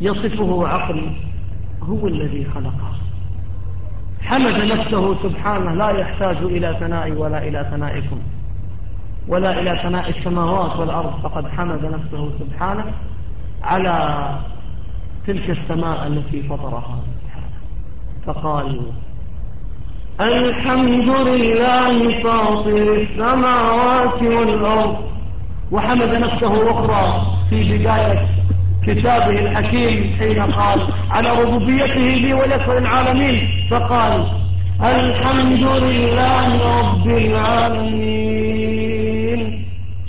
يصفه عقل هو الذي خلقه. حمد نفسه سبحانه لا يحتاج إلى ثنائي ولا إلى ثنائكم ولا إلى ثناء السماوات والأرض. فقد حمد نفسه سبحانه على تلك السماء التي فطرها. فقال الحمد لله فاطر السماوات والأرض. وحمد نفسه أخرى في بداية كتابه الحكيم حين قال على ربوبيته لي ولك العالمين فقال الحمد لله رب العالمين.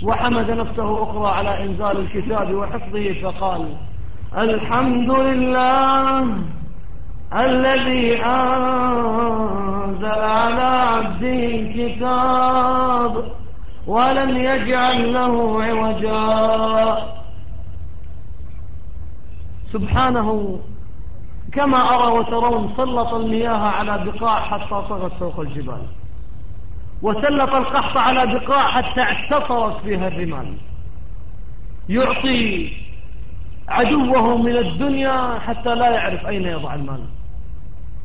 وحمد نفسه أخرى على إنزال الكتاب وحفظه فقال الحمد لله الذي أنزل على عبده الكتاب ولم يجعل له عوجا. سبحانه كما أرى وترون سلط المياه على بقاع حتى طغت فوق الجبال وسلط القحط على بقاع حتى اعتصرت فيها الرمال. يعطي عدوه من الدنيا حتى لا يعرف أين يضع المال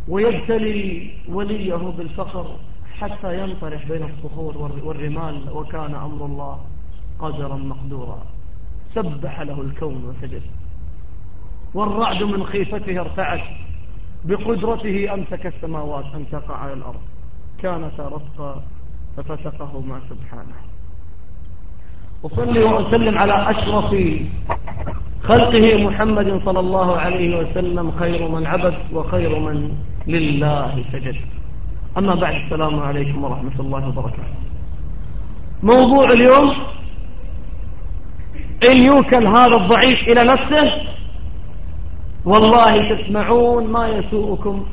ويبتلي وليه بالفقر حتى ينطرح بين الصخور والرمال وكان أمر الله قدرا مقدورا. سبح له الكون وسجد. والرعد من خيفته ارتعد بقدرته أمسك السماوات أن تقع على الأرض. كانتا رفقا ففتقهما سبحانه. وصلي وأسلم على أشرف خلقه محمد صلى الله عليه وسلم خير من عبد وخير من لله سجد. أما بعد السلام عليكم ورحمة الله وبركاته. موضوع اليوم إن يوكل هذا الضعيف إلى نفسه والله تسمعون ما يسوءكم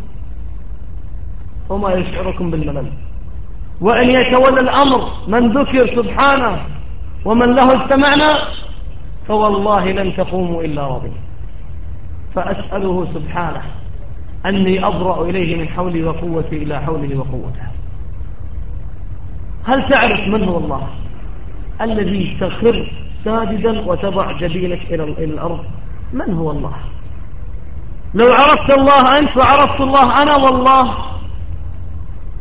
وما يشعركم بالملل. وإن يتولى الأمر من ذكر سبحانه ومن له استمعنا فوالله لن تقوموا إلا رضي فأسأله سبحانه أني أبرأ إليه من حولي وقوتي إلى حوله وقوته. هل تعرف من هو الله؟ الذي تخر ساجدا وتضع جبينك إلى الأرض. من هو الله؟ لو عرفت الله أنت وعرفت الله أنا والله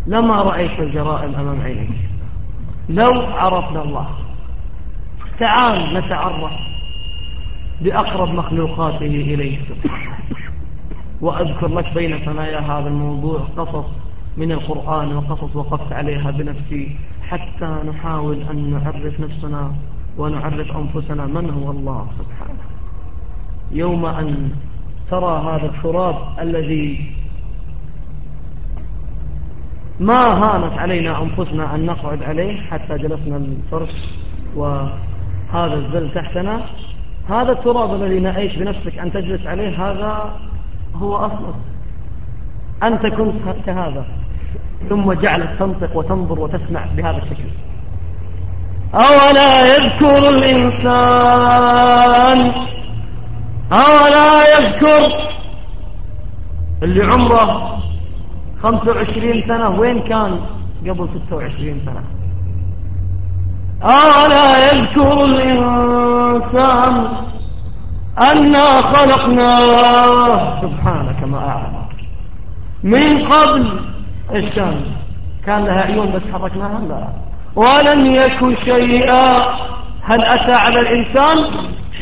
لما رأيت الجرائم أمام عينيك لو عرفنا الله. تعال نتعرف بأقرب مخلوقاته إليه وأذكر لك بين ثنايا هذا الموضوع قصص من القرآن وقصص وقفت عليها بنفسي حتى نحاول أن نعرف نفسنا ونعرف أنفسنا من هو الله سبحانه. يوم أن ترى هذا التراب الذي ما هانت علينا أنفسنا أن نقعد عليه حتى جلسنا الفرش وهذا الزل تحتنا. هذا التراب الذي نعيش بنفسك أن تجلس عليه هذا هو أصلك. أنت كنت كهذا. ثم جعلت تنطق وتنظر وتسمع بهذا الشكل. أولا يذكر الإنسان أولا يذكر اللي عمره 25 سنة. وين كان قبل 26 سنة؟ أولا يذكر الإنسان أنا خلقناه. سبحانك ما أعلم. من قبل كان؟ كان لها عيون بس حركناها؟ لا. ولم يكن شيئا. هل أتى على الإنسان؟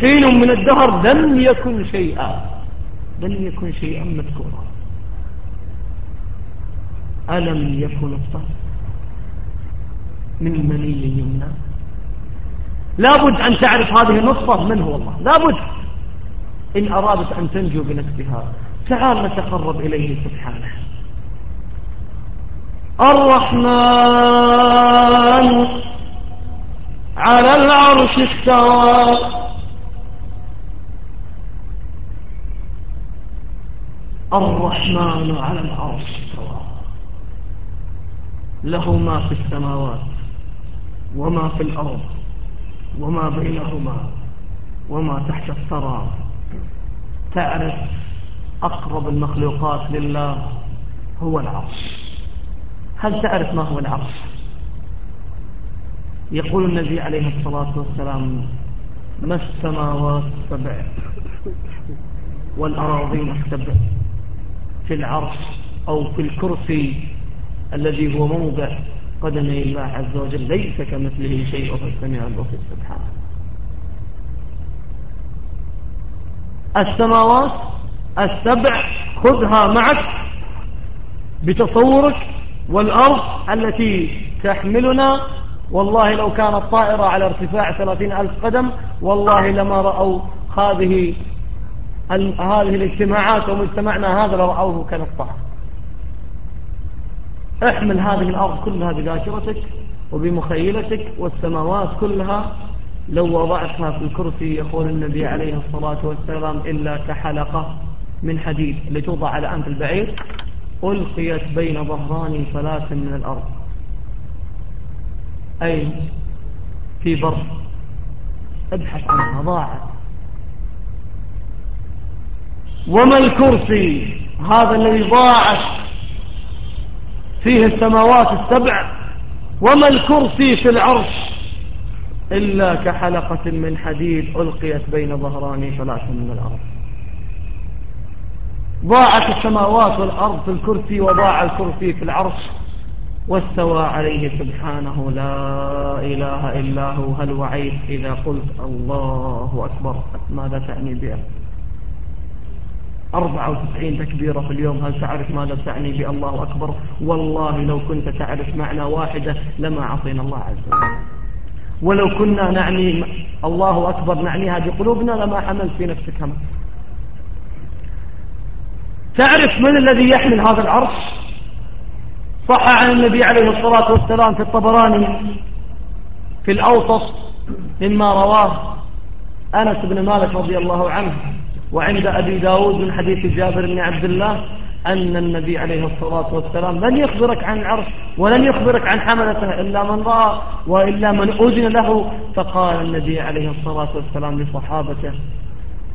حين من الدهر لم يكن شيئا لم يكن شيئا مذكورا. ألم يكن نطفة من مني يمنى لابد أن تعرف هذه النطفة من هو الله. لابد إن أرادت أن تنجو بنفسها تعال نتقرب إليه سبحانه. الرحمن على العرش استوى. الرحمن على العرش استوى له ما في السماوات وما في الأرض وما بينهما وما تحت الثرى. تعرف أقرب المخلوقات لله هو العرش. هل تعرف ما هو العرش؟ يقول النبي عليه الصلاة والسلام ما السماوات السبع والأراضين السبع؟ في العرش أو في الكرسي الذي هو موضع. قدمي الله عز وجل ليس كمثله شيء وهو السميع البصير سبحانه. السماوات السبع خذها معك بتصورك والأرض التي تحملنا. والله لو كانت طائرة على ارتفاع ثلاثين ألف قدم والله لما رأوا هذه هذه الاجتماعات ومجتمعنا هذا لرأوه كنقطة احمل هذه الأرض كلها بذاكرتك وبمخيلتك والسماوات كلها لو وضعتها في الكرسي يقول النبي عليه الصلاة والسلام إلا كحلقة من حديد لتوضع على أنف البعير ألقيت بين ظهران ثلاث من الأرض. أي في بر أبحث عنها ضاعت. وما الكرسي هذا الذي ضاعت فيه السماوات السبع؟ وما الكرسي في العرش؟ إلا كحلقة من حديد ألقيت بين ظهراني ثلاث من الأرض. ضاعت السماوات والأرض في الكرسي وضاع الكرسي في العرش واستوى عليه سبحانه لا إله إلا هو. هل وعيت إذا قلت الله أكبر؟ ماذا تعني بها؟ 94 تكبيرة في اليوم. هل تعرف ماذا تعني بالله أكبر؟ والله لو كنت تعرف معنى واحدة لما عصينا الله عز وجل. ولو كنا نعني الله أكبر نعنيها بقلوبنا لما حملت في نفسك هم. تعرف من الذي يحمل هذا العرش؟ صح عن النبي عليه الصلاة والسلام في الطبراني في الأوسط مما رواه أنس بن مالك رضي الله عنه. وعند أبي داود من حديث جابر بن عبد الله أن النبي عليه الصلاة والسلام لن يخبرك عن العرش ولن يخبرك عن حملته إلا من رأى وإلا من أذن له. فقال النبي عليه الصلاة والسلام لصحابته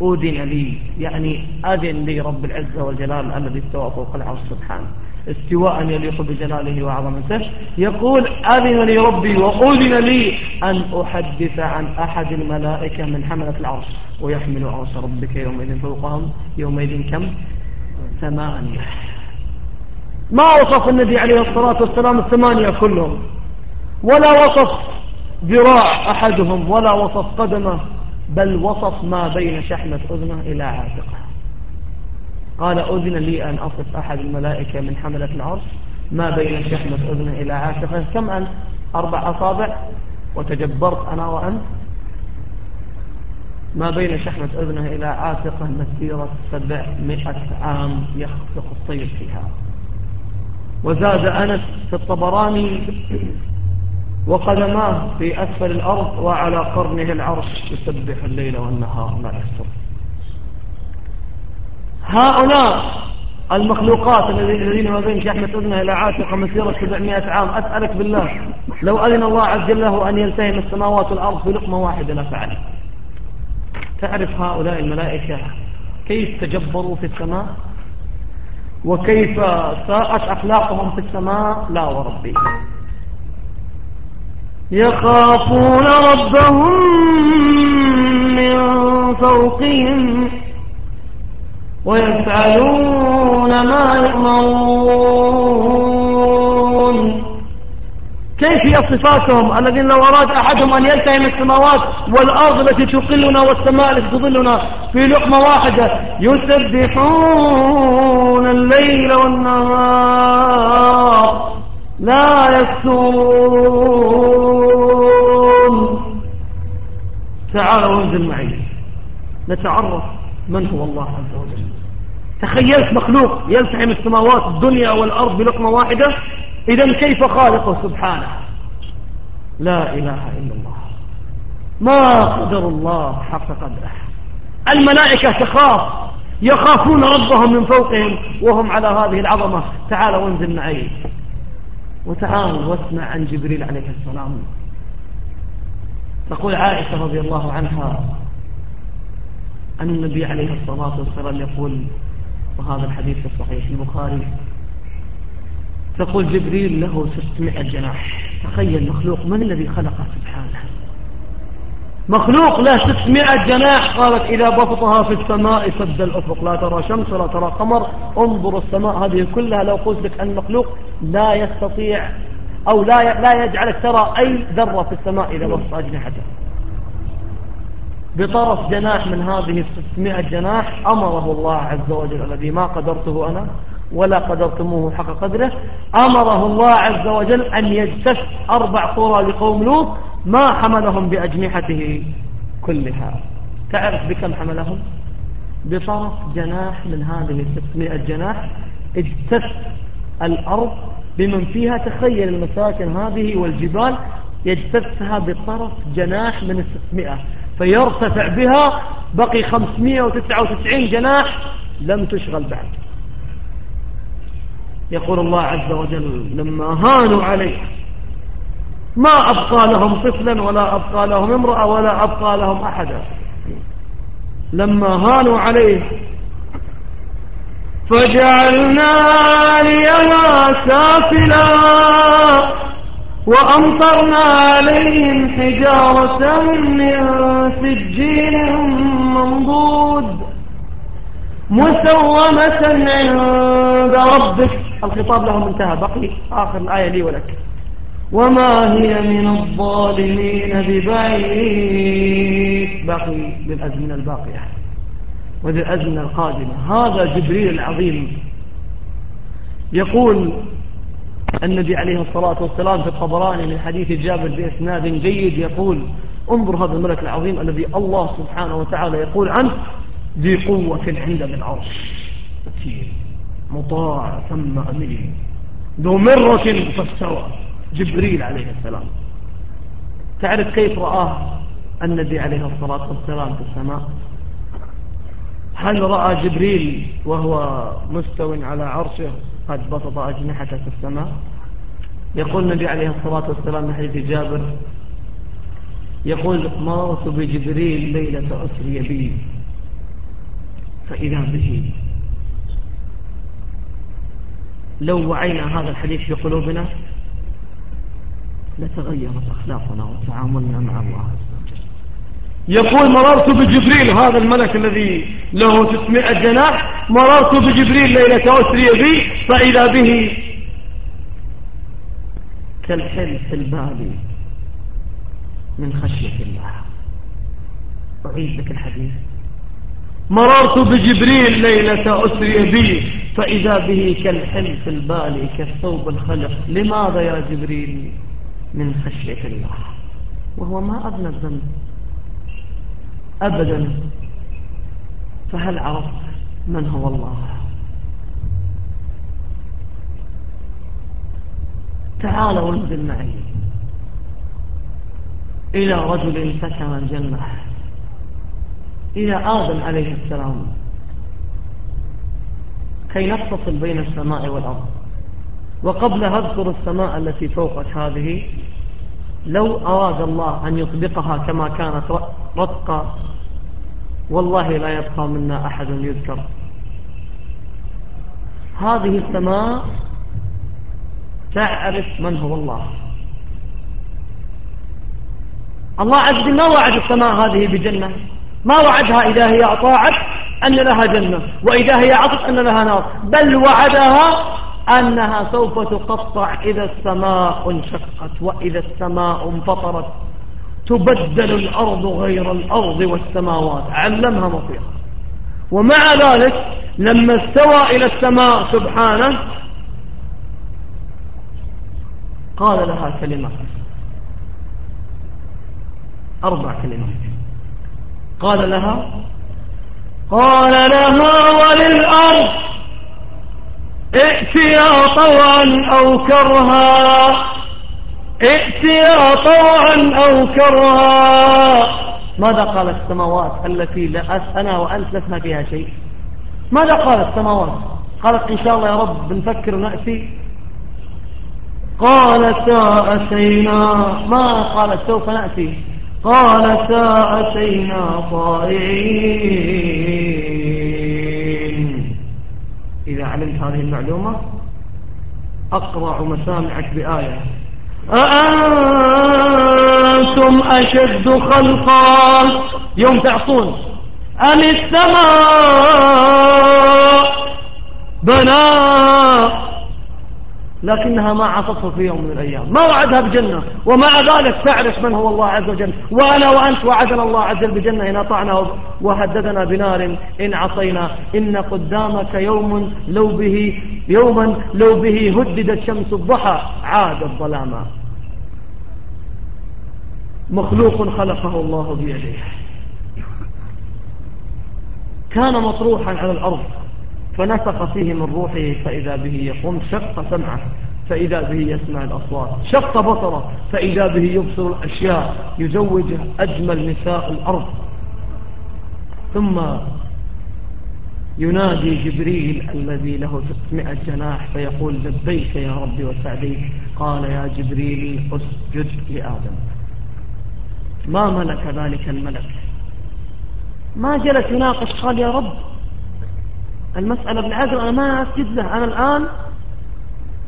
أذن لي. يعني أذن لي رب العزة والجلال الذي استوى فوق العرش سبحانه. استواء يليق بجلاله وعظمته. يقول أذن لي ربي وأذن لي أن أحدث عن أحد الملائكة من حملة العرش. ويحمل عرش ربك يومئذ فوقهم. يومئذ كم؟ ثمانية. ما وصف النبي عليه الصلاة والسلام الثمانية كلهم؟ ولا وصف ذراع أحدهم ولا وصف قدمه بل وصف ما بين شحمة أذنه إلى عاتقه. قال أذن لي أن أصف أحد الملائكة من حملة العرش ما بين شحمة أذنه إلى عاتقه كم أن أربع أصابع. وتجبرت أنا وأنت. ما بين شحمة أذنه إلى عاتقه مسيرة سبعمائة عام يخفق الطير فيها. وزاد أنس في الطبراني وقدماه في أسفل الأرض وعلى قرنه العرش يسبح الليل والنهار لا يفتر هؤلاء المخلوقات الذين ما بين شحمة أذنه إلى عاتقه مسيرة 700 عام. أسألك بالله لو أذن الله عز وجل له أن يلتهم السماوات والأرض في لقمة واحدة لفعل تعرف هؤلاء الملائكة كيف تجبروا في السماء؟ وكيف ساءت أخلاقهم في السماء؟ لا وربي. يخافون ربهم من فوقهم. ويفعلون ما يؤمرون. كيف هي صفاتهم الذين لو أراد أحدهم أن يلتهم السماوات والأرض التي تقلنا والسماء التي تظلنا في لقمة واحدة؟ يسبحون الليل والنهار. لا يكترون تعالوا وانزل معي. نتعرف من هو الله عز وجل. تخيلت مخلوق يلتحم السماوات الدنيا والأرض بلقمة واحدة؟ إذا كيف خالقه سبحانه؟ لا إله إلا الله. ما قدر الله حق قدره. الملائكة تخاف يخافون ربهم من فوقهم وهم على هذه العظمة. تعال وانزل معي. وتعال واسمع عن جبريل عليه السلام. تقول عائشة رضي الله عنها أن النبي عليه الصلاة والسلام يقول وهذا الحديث في الصحيح البخاري. تقول جبريل له 600 جناح. تخيل مخلوق من الذي خلقه سبحانه؟ مخلوق له 600 جناح. قالت إذا بسطها في السماء سد الأفق. لا ترى شمس ولا ترى قمر. انظر السماء هذه كلها لو قلت لك أن مخلوق لا يستطيع أو لا لا يجعلك ترى أي ذرة في السماء إذا بسط أجنحته بطرف جناح من هذه 600 جناح أمره الله عز وجل الذي ما قدرته أنا ولا قدرتموه حق قدره أمره الله عز وجل أن يجتث أربع قرى لقوم لوط ما حملهم بأجنحته كلها. تعرف بكم حملهم؟ بطرف جناح من هذه 600 جناح اجتث الأرض بمن فيها تخيل المساكن هذه والجبال يجتثها بطرف جناح من الستمائة. فيرتفع بها بقي 599 جناح لم تشغل بعد. يقول الله عز وجل لما هانوا عليه ما أبقى لهم طفلا ولا أبقى لهم امرأة ولا أبقى لهم أحدا. لما هانوا عليه فجعلنا عليها سافلا. وأمطرنا عليهم حجارة من سجين منضود مسومة عند ربك. الخطاب لهم انتهى. بقي آخر الآية لي ولك. وما هي من الظالمين ببعيد. باقي للأزمنة الباقية. وللأزمنة القادمة. هذا جبريل العظيم يقول النبي عليه الصلاة والسلام في الطبراني من حديث جابر بإسناد جيد يقول انظر هذا الملك العظيم الذي الله سبحانه وتعالى يقول عنه ذي قوة عند العرش. مطاع ثم أمين. ذو مرة فاستوى. جبريل عليه السلام. تعرف كيف رآه النبي عليه الصلاة والسلام في السماء؟ هل رأى جبريل وهو مستو على عرشه؟ قد بسط أجنحته في السماء. يقول النبي عليه الصلاة والسلام من حديث جابر يقول مررت بجبريل ليلة أسري بي فإذا به. لو وعينا هذا الحديث في قلوبنا لتغيرت أخلاقنا وتعاملنا مع الله. يقول مررت بجبريل هذا الملك الذي له 600 جناح مررت بجبريل ليلة أسري بي فإذا به كالحلف البالي من خشية الله. أعيد لك الحديث. مررت بجبريل ليلة أسري بي فإذا به كالحلف البالي كالثوب الخلق لماذا يا جبريل؟ من خشية الله. وهو ما أذنب الذنب أبدا. فهل عرفت من هو الله؟ تعالوا انزل معي. إلى رجل سكن الجنة. إلى آدم عليه السلام. كي نفصل بين السماء والأرض. وقبل أذكر السماء التي فوقك هذه. لو أراد الله أن يطبقها كما كانت رتقا والله لا يبقى منا أحد يذكر. هذه السماء تعرف من هو الله. الله عز وجل ما وعد السماء هذه بجنة. ما وعدها إذا هي أطاعت أن لها جنة وإذا هي عطت أن لها نار. بل وعدها أنها سوف تقطع إذا السماء انشقت وإذا السماء انفطرت. تبدل الأرض غير الأرض والسماوات. علمها مطيرا ومع ذلك لما استوى إلى السماء سبحانه قال لها كلمات أربع كلمات. قال لها قال لها وللأرض ائتيا طوعا أو كرها. ائتيا طوعا أو كرها. ماذا قال السماوات التي لا أنا وأنت لسنا فيها شيء؟ ماذا قال السماوات؟ قالت إن شاء الله يا رب بنفكر ونأتي. قال سأتينا ما قالت سوف نأتي؟ قال سأتينا طائعين. إذا علمت هذه المعلومة أقرع مسامعك بآية. أأنتم أشد خلقا. يوم تعصون أم السماء بناء. لكنها ما عصته في يوم من الأيام. ما وعدها بجنة. ومع ذلك تعرف من هو الله عز وجل. وأنا وأنت وعدنا الله عز وجل بجنة إن أطعنا وهددنا بنار إن عصينا. إن قدامك يوم لو به يوما لو به هددت شمس الضحى. عاد الظلاما مخلوق خلقه الله بيده. كان مطروحا على الأرض. فنفخ فيه من روحه فإذا به يقوم شق سمعه فإذا به يسمع الأصوات شق بصره فإذا به يبصر الأشياء يزوج أجمل نساء الأرض. ثم ينادي جبريل الذي له 600 جناح فيقول لبيك يا ربي وسعديك. قال يا جبريل أسجد لآدم. ما ملك ذلك الملك؟ ما جلس يناقش قال يا رب المسألة بالعقل أنا ما أسجد له. أنا الآن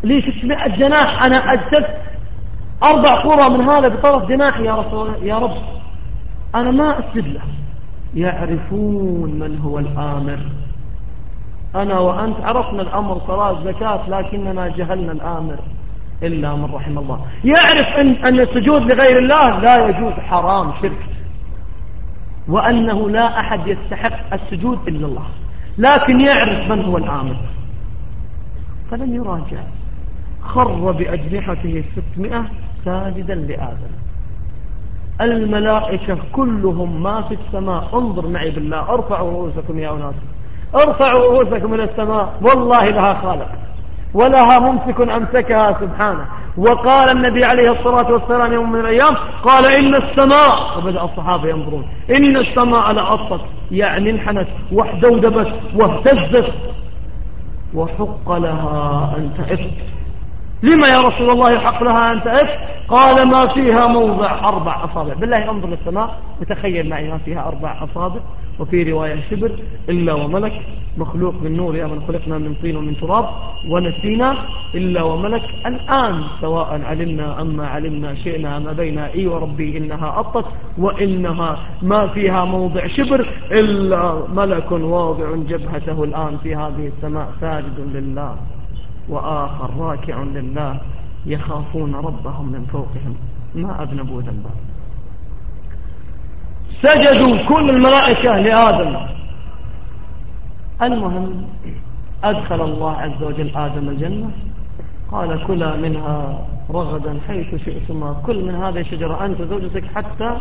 لي 600 جناح. أنا أجسد أربع قرى من هذا بطرف جناحي يا رسول يا رب. أنا ما أسجد له. يعرفون من هو الآمر. أنا وأنت عرفنا الأمر صلاة زكاة لكننا جهلنا الآمر إلا من رحم الله. يعرف أن, أن السجود لغير الله لا يجوز حرام شرك. وأنه لا أحد يستحق السجود إلا الله. لكن يعرف من هو الآمر فلم يراجع. خر بأجنحته الستمائة ساجدا لآدم. الملائكة كلهم ما في السماء. انظر معي بالله ارفعوا رؤوسكم يا أناس ارفعوا رؤوسكم من السماء. والله لها خالق. ولها ممسك أمسكها سبحانه. وقال النبي عليه الصلاة والسلام يوم من الأيام قال إن السماء وبدأ الصحابة ينظرون إن السماء لأطت يعني انحنت واحدودبت واهتزت وحق لها أن تئس لما يا رسول الله يحق لها أن تئس قال ما فيها موضع أربع أصابع. بالله انظر للسماء وتخيل معي ما فيها أربع أصابع. وفي رواية شبر إلا وملك مخلوق من نور يا من خلقنا من طين ومن تراب ونسينا إلا وملك. الآن سواء علمنا أما علمنا شئنا ما بين إي وربي إنها أطت وإنها ما فيها موضع شبر إلا ملك واضع جبهته الآن في هذه السماء ساجد لله. وآخر راكع لله يخافون ربهم من فوقهم. ما أذنبوا ذنبا. سجدوا كل الملائكة لآدم. المهم أدخل الله عز وجل آدم الجنة. قال كلا منها رغدا حيث شئتما. كل من هذه الشجرة أنت زوجتك حتى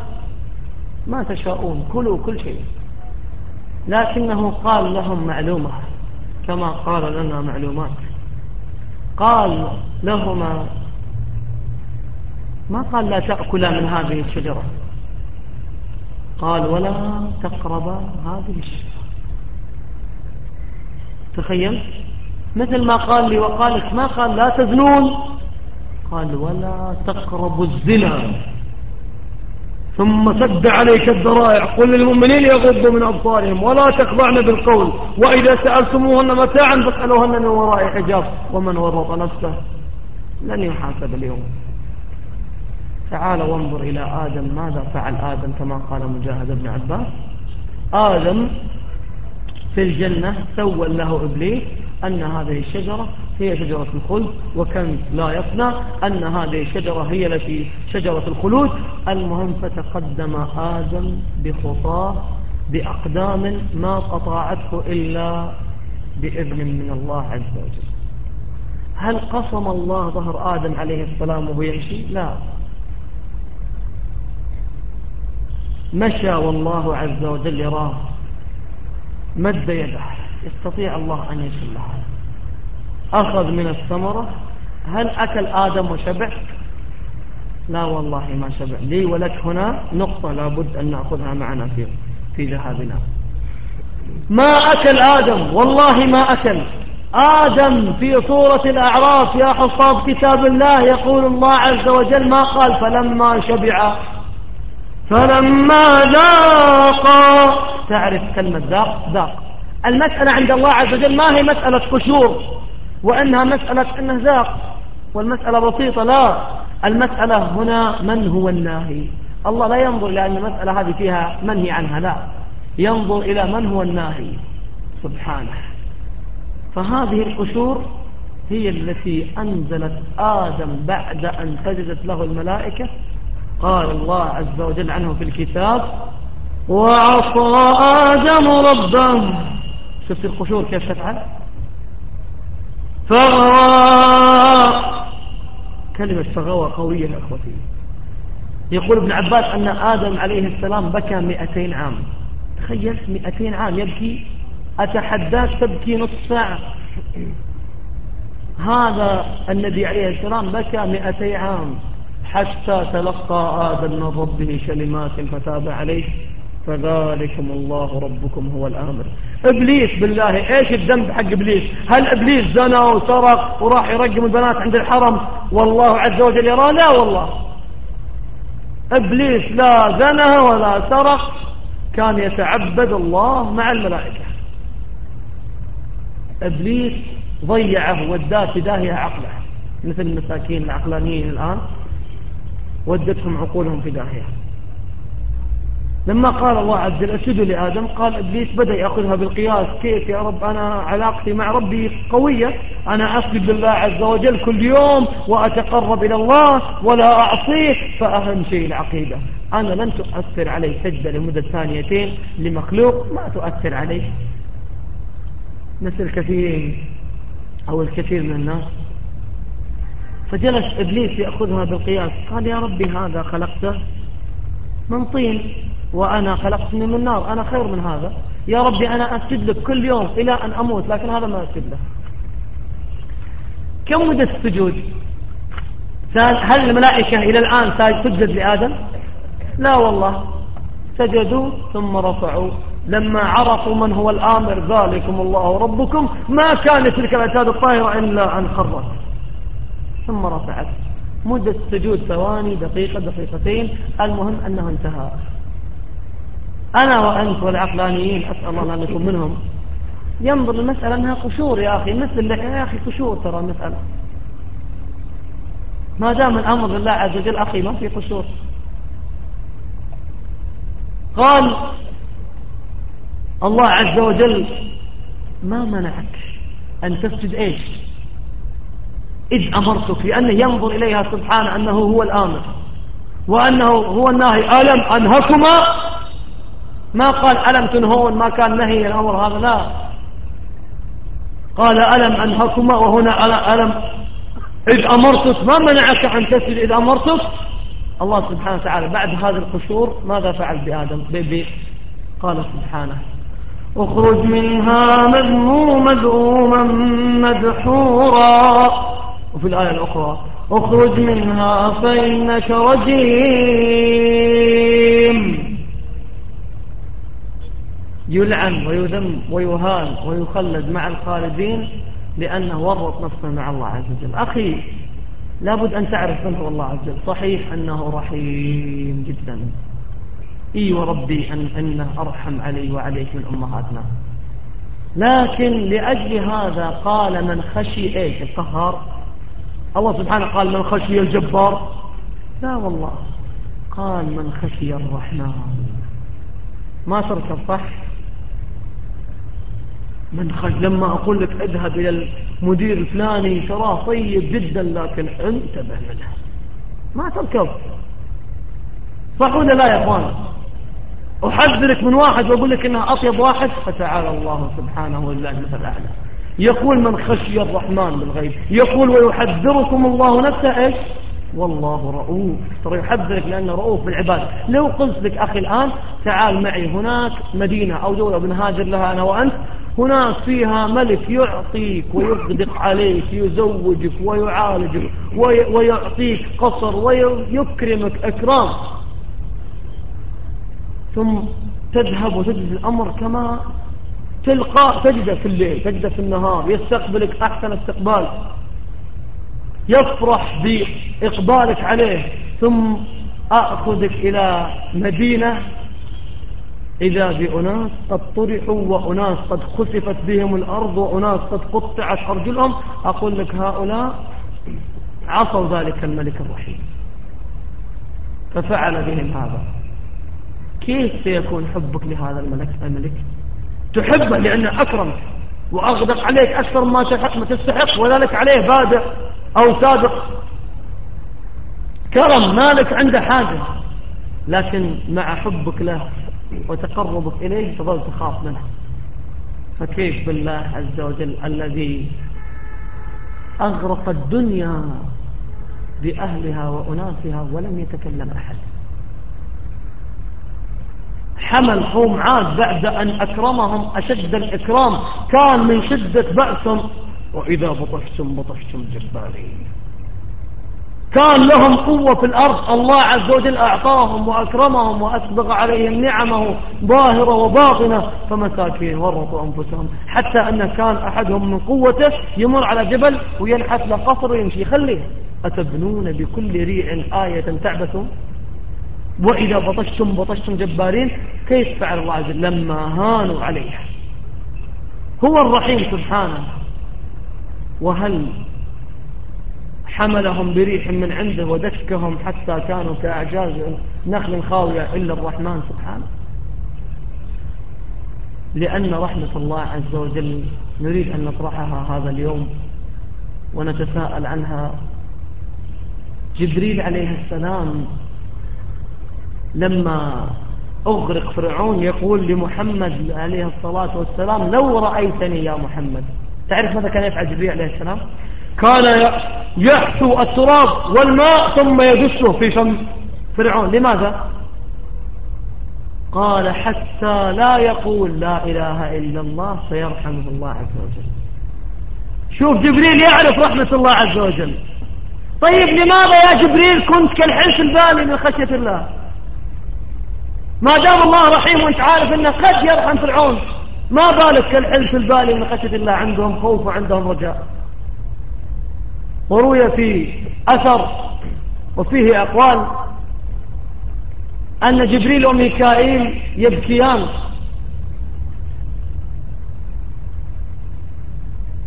ما تشاءون. كلوا كل شيء. لكنه قال لهم معلومة كما قال لنا معلومات. قال لهما ما قال لا تأكلا من هذه الشجرة؟ قال ولا تقربا هذه الشجرة. تخيل مثل ما قال لي وقالك ما قال لا تزنون؟ قال ولا تقربوا الزنا. ثم سد عليك الذرائع. قل للمؤمنين يغضوا من أبصارهم ولا تخضعن بالقول. وإذا سألتموهن متاعا فاسألوهن من وراء حجاب. ومن ورط نفسه لن يحاسب اليوم. تعال وانظر إلى آدم. ماذا فعل آدم كما قال مجاهد بن عباس؟ آدم في الجنة سول له إبليس أن هذه الشجرة هي شجرة الخلد وكنز لا يفنى أن هذه الشجرة هي التي شجرة الخلود. المهم فتقدم آدم بخطاه بأقدام ما قطعته إلا بإذن من الله عز وجل. هل قصم الله ظهر آدم عليه السلام وهو يمشي؟ لا. مشى والله عز وجل يراه مد يده يستطيع الله أن يشلها. أخذ من الثمرة. هل أكل آدم وشبع؟ لا والله ما شبع. لي ولك هنا نقطة لابد أن نأخذها معنا في, في ذهابنا. ما أكل آدم؟ والله ما أكل. آدم في صورة الأعراف يا حصاب كتاب الله يقول الله عز وجل ما قال؟ فلما شبع. فلما ذاق. تعرف كلمة ذاق؟ ذاق. المسألة عند الله عز وجل ما هي مسألة قشور. وأنها مسألة أنه ذاق والمسألة بسيطة لا. المسألة هنا من هو الناهي؟ الله لا ينظر إلى أن المسألة هذه فيها منهي عنها لا. ينظر إلى من هو الناهي؟ سبحانه. فهذه القشور هي التي أنزلت آدم بعد أن سجدت له الملائكة. قال الله عز وجل عنه في الكتاب وعصى آدم ربه. شفت القشور كيف تفعل؟ فغوى كلمة فغوى قوية يا أخوتي. يقول ابن عباس أن آدم عليه السلام بكى مئتين عام. تخيل مئتين عام يبكي. أتحداك تبكي نص ساعة. هذا النبي عليه السلام بكى مئتي عام. حتى تلقى آدم من ربه كلمات فتاب عليه. فذلكم الله ربكم هو الآمر. إبليس بالله إيش الذنب حق إبليس؟ هل إبليس زنى وسرق وراح يرقم البنات عند الحرم؟ والله عز وجل يرى؟ لا والله. إبليس لا زنى ولا سرق كان يتعبد الله مع الملائكة. إبليس ضيعه وداه في داهية عقله. مثل المساكين العقلانيين الآن ودتهم عقولهم في داهية. لما قال الله عز وجل اسجدوا لآدم قال إبليس بدأ يأخذها بالقياس. كيف يا رب؟ أنا علاقتي مع ربي قوية. أنا أسجد لله عز وجل كل يوم وأتقرب إلى الله ولا أعصيه. فأهم شيء العقيدة. أنا لن تؤثر علي سجدة لمدة ثانيتين لمخلوق ما تؤثر عليه مثل كثيرين أو الكثير من الناس. فجلس إبليس يأخذها بالقياس. قال يا ربي هذا خلقته من طين. وأنا خلقتني من نار أنا خير من هذا. يا ربي أنا أسجد لك كل يوم إلى أن أموت لكن هذا ما أسجد له. كم مدة السجود؟ هل الملائكة إلى الآن تسجد لآدم؟ لا والله. سجدوا ثم رفعوا. لما عرفوا من هو الآمر ذلكم الله ربكم. ما كان تلك الأجساد الطاهرة إلا أن خرت. ثم رفعت. مدة السجود ثواني دقيقة دقيقتين. المهم أنه انتهى. أنا وأنت والعقلانيين أسأل الله أن نكون منهم. ينظر المسألة أنها قشور يا أخي مثل اللحية يا أخي قشور ترى المسألة. ما دام الأمر لله عز وجل أخي ما في قشور. قال الله عز وجل ما منعك أن تسجد إيش؟ إذ أمرتك. لأنه ينظر إليها سبحانه أنه هو الآمر. وأنه هو الناهي. ألم أنهكما ما قال ألم تنهون؟ ما كان نهي الأمر هذا لا. قال ألم أنهكما؟ وهنا ألم. إذ أمرتك ما منعك أن تسجد إذ أمرتك؟ الله سبحانه وتعالى بعد هذا القشور ماذا فعل بآدم؟ بيبي قال سبحانه اخرج منها مذموما مذءوما مدحورا. وفي الآية الأخرى اخرج منها فإنك رجيم. يلعن ويذم ويهان ويخلد مع الخالدين لأنه ورط نفسه مع الله عز وجل. أخي لابد أن تعرف من هو الله عز وجل. صحيح أنه رحيم جدا. إي وربي أن أنه أرحم علي وعليك من أمهاتنا. لكن لأجل هذا قال من خشي إيش؟ القهار. الله سبحانه قال من خشي الجبار. لا والله. قال من خشي الرحمن. ما تركب صح؟ من خش لما أقول لك أذهب إلى المدير الفلاني تراه طيب جدا لكن انتبه منه ما تركب. صح ولا لا يا إخوان؟ أحذرك من واحد وأقول لك إنه أطيب واحد؟ فتعالى الله سبحانه ولله مثل الاعلى يقول من خشي الرحمن بالغيب. يقول ويحذركم الله نفسه إيش؟ والله رؤوف. ترى يحذرك لأنه رؤوف بالعباد. لو قلت لك أخي الآن تعال معي هناك مدينة أو دولة بنهاجر لها أنا وأنت. هناك فيها ملك يعطيك ويغدق عليك يزوجك ويعالجك ويعطيك قصر ويكرمك إكرام. ثم تذهب وتجد الأمر كما تلقى تجده في الليل تجده في النهار يستقبلك أحسن استقبال. يفرح بإقبالك عليه. ثم أخذك إلى مدينة إذا بأناس قد طرحوا وأناس قد خسفت بهم الأرض وأناس قد قطعت أرجلهم أقول لك هؤلاء عصوا ذلك الملك الرحيم. ففعل بهم هذا. كيف سيكون حبك لهذا الملك؟ الملك تحبه لأنه أكرمك وأغدق عليك أكثر ما تستحق وذلك عليه بادئ أو سابق. كرم مالك عنده حاجة لكن مع حبك له وتقربك إليه تظل تخاف منه. فكيف بالله عز وجل الذي أغرق الدنيا بأهلها وأناسها ولم يتكلم أحد؟ حمل قوم عاد بعد أن أكرمهم أشد الإكرام. كان من شدة بأسهم. وإذا بطشتم بطشتم جبارين. كان لهم قوة في الأرض. الله عز وجل أعطاهم وأكرمهم وأسبغ عليهم نعمه ظاهرة وباطنة فمساكين ورطوا أنفسهم. حتى أن كان أحدهم من قوته يمر على جبل وينحت له قصر ويمشي. خليه. أتبنون بكل ريع آية تعبثون؟ وإذا بطشتم بطشتم جبارين كيف فعل الله عز وجل؟ لما هانوا عليه هو الرحيم سبحانه. وهل حملهم بريح من عنده ودكهم حتى كانوا كأعجاز نخل خاوية إلا الرحمن سبحانه. لأن رحمة الله عز وجل نريد أن نطرحها هذا اليوم ونتساءل عنها. جبريل عليه السلام لما أغرق فرعون يقول لمحمد عليه الصلاة والسلام لو رأيتني يا محمد. تعرف ماذا كان يفعل جبريل عليه السلام؟ كان يحثو التراب والماء ثم يدسه في فم فرعون. لماذا؟ قال حتى لا يقول لا إله إلا الله فيرحمه الله عز وجل. شوف جبريل يعرف رحمة الله عز وجل. طيب لماذا يا جبريل كنت كالحلف البالي من خشية الله؟ ما دام الله رحيم وانت عارف انه قد يرحم فرعون ما بالك كالحلف البالي من خشية الله؟ عندهم خوف وعندهم رجاء. وروي في أثر وفيه أقوال أن جبريل وميكائيل يبكيان.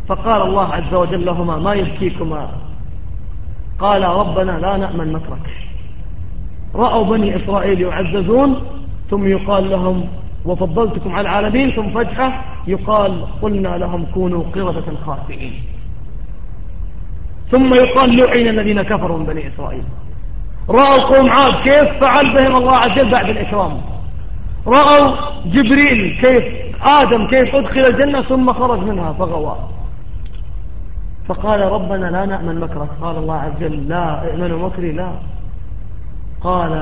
فقال الله عز وجل لهما ما يبكيكما؟ قال ربنا لا نأمن مكرك رأوا بني إسرائيل يعززون ثم يقال لهم وفضلتكم على العالمين. ثم فجأة يقال قلنا لهم كونوا قردة خاسئين. ثم يقال لعين الذين كفروا من بني إسرائيل. رأوا قوم عاد كيف فعل بهم الله عز وجل بعد الإكرام. رأوا جبريل كيف آدم كيف أدخل الجنة ثم خرج منها فغوى. فقال ربنا لا نأمن مكرك. قال الله عز وجل لا ائمنوا مكري لا. قال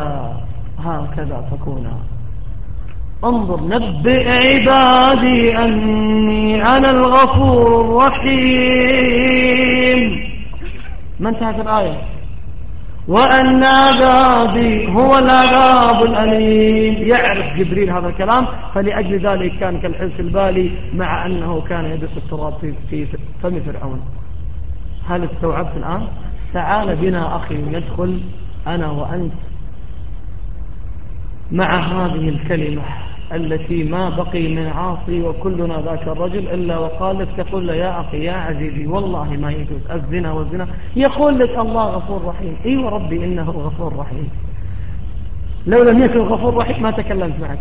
هكذا فكونا انظر نبئ عبادي أني أنا الغفور الرحيم. ما انتهت الآية. وأن عذابي هو العذاب الأليم. يعرف جبريل هذا الكلام فلأجل ذلك كان كالحس البالي مع أنه كان يدس التراب في فم فرعون. هل استوعبت الآن؟ تعال بنا أخي ندخل أنا وأنت مع هذه الكلمة. التي ما بقي من عاصي وكلنا ذاك الرجل إلا وقال لك تقول له يا أخي يا عزيزي والله ما يجوز الزنا والزنا. يقول لك الله غفور رحيم. إي أيوة ربي إنه غفور رحيم. لو لم يكن غفور رحيم ما تكلمت معك.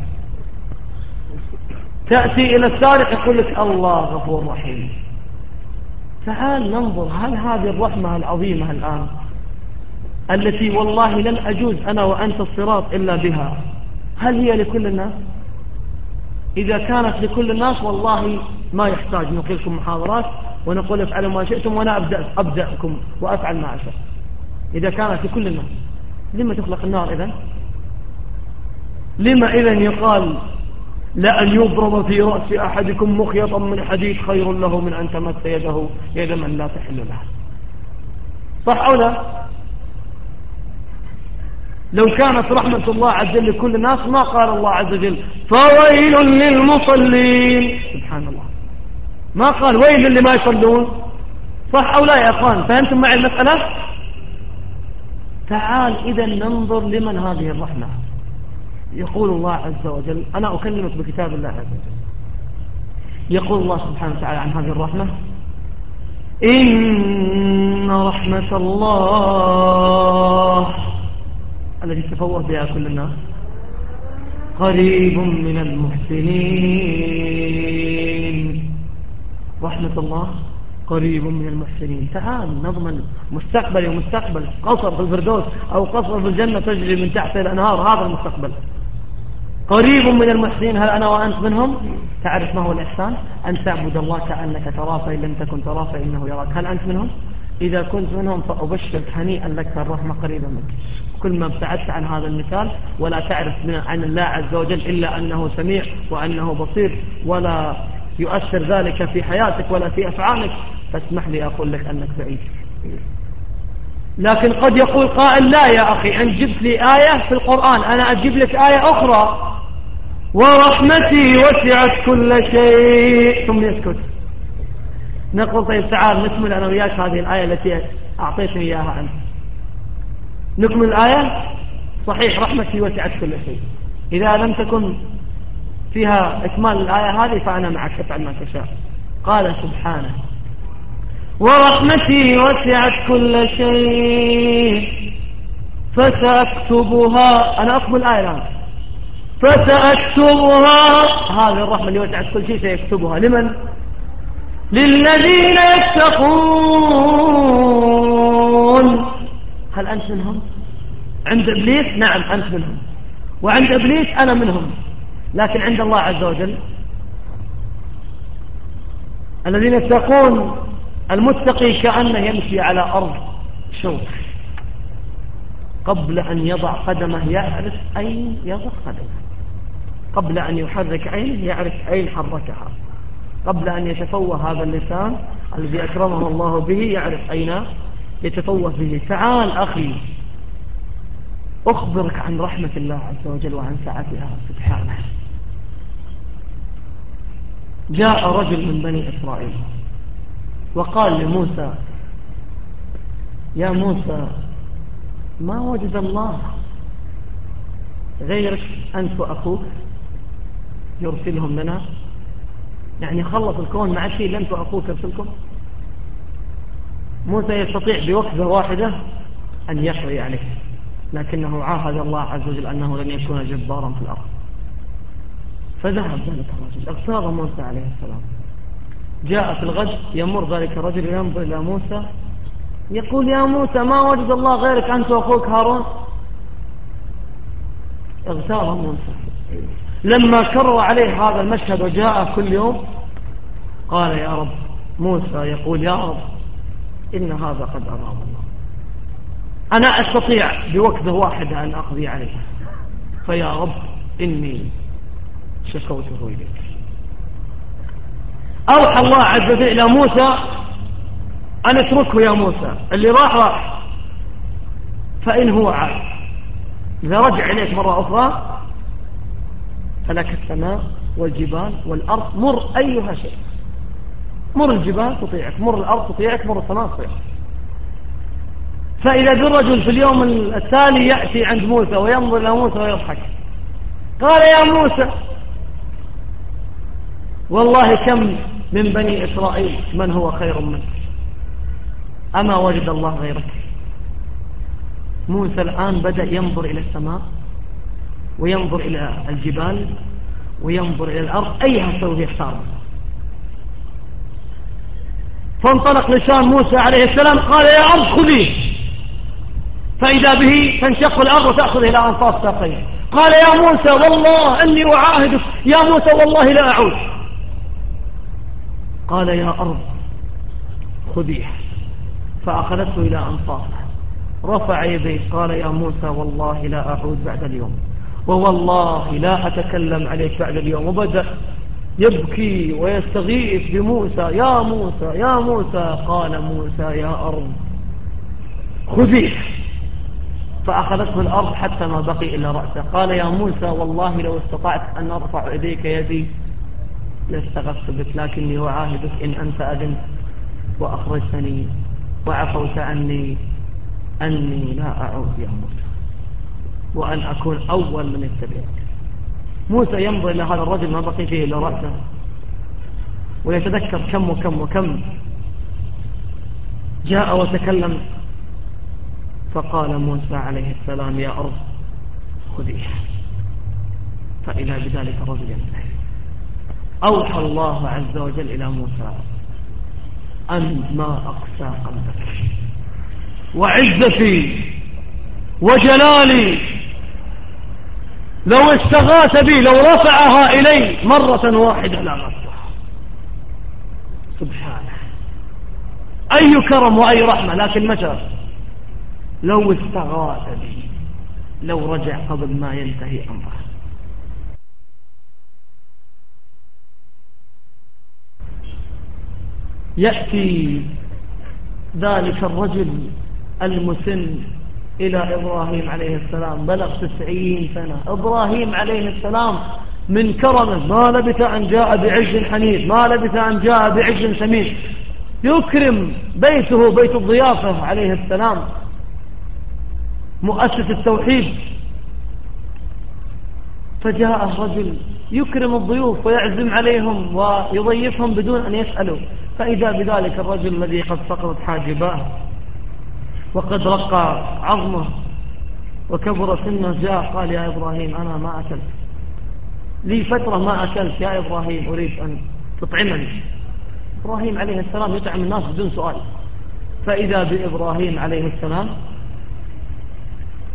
تأتي إلى السارق يقول لك الله غفور رحيم. تعال ننظر هل هذه الرحمة العظيمة الآن التي والله لن أجوز أنا وأنت الصراط إلا بها هل هي لكل الناس؟ إذا كانت لكل الناس والله ما يحتاج نقول لكم محاضرات ونقول افعلوا ما شئتم وأنا أبدأ أبدأكم وأفعل ما أشاء. إذا كانت لكل الناس. لما تخلق النار إذن؟ لما إذن يقال لأن يضرب في رأس أحدكم مخيطا من حديد خير له من أن تمس يده يد من لا تحل له. صح أو لا؟ لو كانت رحمة الله عز وجل لكل الناس ما قال الله عز وجل فويل للمصلين. سبحان الله. ما قال ويل للي ما يصلون. صح أو لا يا أخوان؟ فهمتم معي المسألة؟ تعال إذا ننظر لمن هذه الرحمة. يقول الله عز وجل أنا أكلمك بكتاب الله عز وجل. يقول الله سبحانه وتعالى عن هذه الرحمة إن رحمة الله الذي تفوه بها كل الناس. قريب من المحسنين. رحمة الله قريب من المحسنين. تعال نضمن مستقبل ومستقبل قصر في الفردوس أو قصر في الجنة تجري من تحت الأنهار. هذا المستقبل. قريب من المحسنين هل أنا وأنت منهم؟ تعرف ما هو الإحسان؟ أن تعبد الله كأنك تراه فإن لم تكن تراه فإنه يراك. هل أنت منهم؟ إذا كنت منهم فأبشرك هنيئا لك الرحمة قريبا منك. كل ما ابتعدت عن هذا المثال ولا تعرف عن الله عز وجل إلا أنه سميع وأنه بصير ولا يؤثر ذلك في حياتك ولا في أفعالك. فاسمح لي أقول لك أنك بعيد لكن قد يقول قائل لا يا أخي أن جبت لي آية في القرآن أنا أجيب لك آية أخرى. ورحمتي وسعت كل شيء. ثم يسكت. نقول طيب تعال نكمل أنا وياك هذه الآية التي أعطيتني إياها أنت. نكمل الآية؟ صحيح رحمتي وسعت كل شيء. إذا لم تكن فيها إكمال الآية هذه فأنا معك افعل ما تشاء. قال سبحانه ورحمتي وسعت كل شيء. فسأكتبها أنا أقبل الآية الآن. فسأكتبها هذه الرحمة اللي وسعت كل شيء سيكتبها. لمن؟ للذين يتقون. هل أنت منهم؟ عند إبليس نعم أنت منهم. وعند إبليس أنا منهم. لكن عند الله عز وجل. الذين يتقون المتقي كأنه يمشي على أرض شوك. قبل أن يضع قدمه يعرف أين يضع قدمه. قبل أن يحرك عينه يعرف أين حركها. قبل أن يتفوه هذا اللسان الذي أكرمه الله به يعرف أين يتفوه به. تعال أخي أخبرك عن رحمة الله عز وجل وعن سعتها. سبحانه. جاء رجل من بني إسرائيل وقال لموسى يا موسى ما وجد الله غيرك أنت وأخوك يرسلهم لنا؟ يعني خلص الكون ما عاد فيه أنت وأخوك يرسلكم؟ موسى يستطيع بوقفة واحدة أن يحوي عليه لكنه عاهد الله عز وجل أنه لن يكون جبارا في الأرض. فذهب ذلك الرجل أغتاظ موسى عليه السلام. جاء في الغد يمر ذلك الرجل ينظر إلى موسى يقول يا موسى ما وجد الله غيرك أنت وأخوك هارون؟ أغتاظ موسى. لما كرر عليه هذا المشهد وجاء كل يوم قال يا رب موسى يقول يا رب إن هذا قد أراد الله. أنا أستطيع بوقت واحدة أن أقضي عليه فيا رب إني شكوته إليك. أوحى الله عز وجل إلى موسى أن اتركه يا موسى. اللي راح راح. فإن هو عاد. إذا رجع إليك مرة أخرى فلك السماء والجبال والأرض. مر أيها شيء مر الجبال تطيعك مر الأرض تطيعك مر السماء تطيعك. فإذا بالرجل في اليوم التالي يأتي عند موسى وينظر إلى موسى ويضحك. قال يا موسى والله كم من بني إسرائيل من هو خير منك؟ أما وجد الله غيرك؟ موسى الآن بدأ ينظر إلى السماء وينظر إلى الجبال وينظر إلى الأرض أيها سوف يختار؟ فانطلق لسان موسى عليه السلام قال يا أرض خذيه. فإذا به تنشق الأرض وتأخذ إلى أنفاس ساقيه قال يا موسى والله أني أعاهدك يا موسى والله لا أعود. قال يا أرض خذيه. فأخذته إلى أنفاسه. رفع يديه قال يا موسى والله لا أعود بعد اليوم. ووالله لا أتكلم عليك بعد اليوم. وبدأ يبكي ويستغيث بموسى يا موسى يا موسى قال موسى يا أرض خذيه فأخذته الأرض حتى ما بقي إلا رأسه. قال يا موسى والله لو استطعت أن أرفع إليك يدي لاستغفت بك لكني أعاهدك إن أنت أذنت وأخرجتني وعفوت عني أني لا أعود يا موسى وأن أكون أول من يتبعك موسى ينظر إلى هذا الرجل ما بقي فيه إلا رأسه. ويتذكر كم وكم وكم. جاء وتكلم. فقال موسى عليه السلام يا أرض خذيه فإذا بذلك الرجل ينتهي أوحى الله عز وجل إلى موسى أن ما أقسى قلبك. وعزتي وجلالي لو استغاث بي لو رفعها إلي مرة واحدة لا غفرها سبحانه أي كرم وأي رحمة لكن متى؟ لو استغاث بي لو رجع قبل ما ينتهي أمره. يأتي ذلك الرجل المسن إلى إبراهيم عليه السلام. بلغ تسعين سنة. إبراهيم عليه السلام من كرمه ما لبث أن جاء بعجل حنيف ما لبث أن جاء بعجل سمين. يكرم بيته بيت الضيافة عليه السلام. مؤسس التوحيد. فجاء الرجل يكرم الضيوف ويعزم عليهم ويضيفهم بدون أن يسألوا. فإذا بذلك الرجل الذي قد سقطت حاجباه وقد رقى عظمه وكبر سنه جاء قال يا إبراهيم أنا ما أكلت. لي فترة ما أكلت. يا إبراهيم أريد أن تطعمني. إبراهيم عليه السلام يطعم الناس بدون سؤال. فإذا بإبراهيم عليه السلام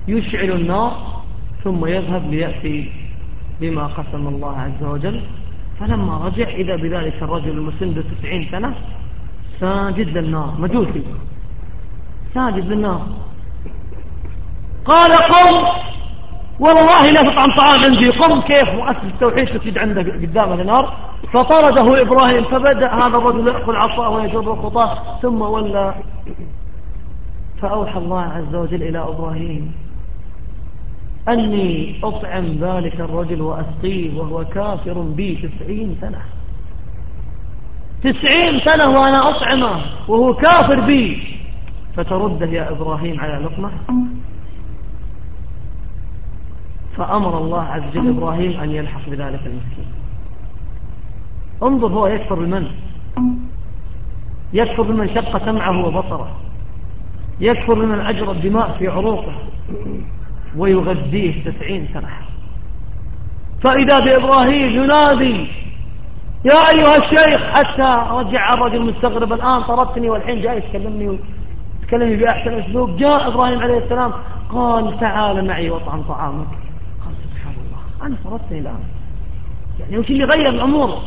يشعل النار ثم يذهب ليأتي بما قسم الله عز وجل. فلما رجع إذا بذلك الرجل المسن تسعين سنة ساجد للنار مجوسي. ساجد للنار قال قم والله لا تطعم طعام عندي. قم كيف مؤسس التوحيد تسجد عنده قدامه النار فطرده إبراهيم فبدأ هذا الرجل يأخذ عصاه ويجر خطاه ثم ولى. فأوحى الله عز وجل إلى إبراهيم أني أطعم ذلك الرجل وأسقيه وهو كافر بي تسعين سنة. تسعين سنة وأنا أطعمه وهو كافر بي. فترده يا إبراهيم على لقمة. فأمر الله عز وجل إبراهيم أن يلحق بذلك المسكين. انظر هو يكفر بمن؟ يكفر بمن شق سمعه وبصره. يكفر بمن أجرى الدماء في عروقه. ويغذيه تسعين سنة. فإذا بإبراهيم ينادي يا أيها الشيخ حتى رجع الرجل مستغرب الآن طردتني والحين جاي تكلمني تكلمني بأحسن أسلوب جاء إبراهيم عليه السلام قال تعال معي وأطعم طعامك. قال سبحان الله أنا طردتني الآن يعني وش اللي غير الأمور.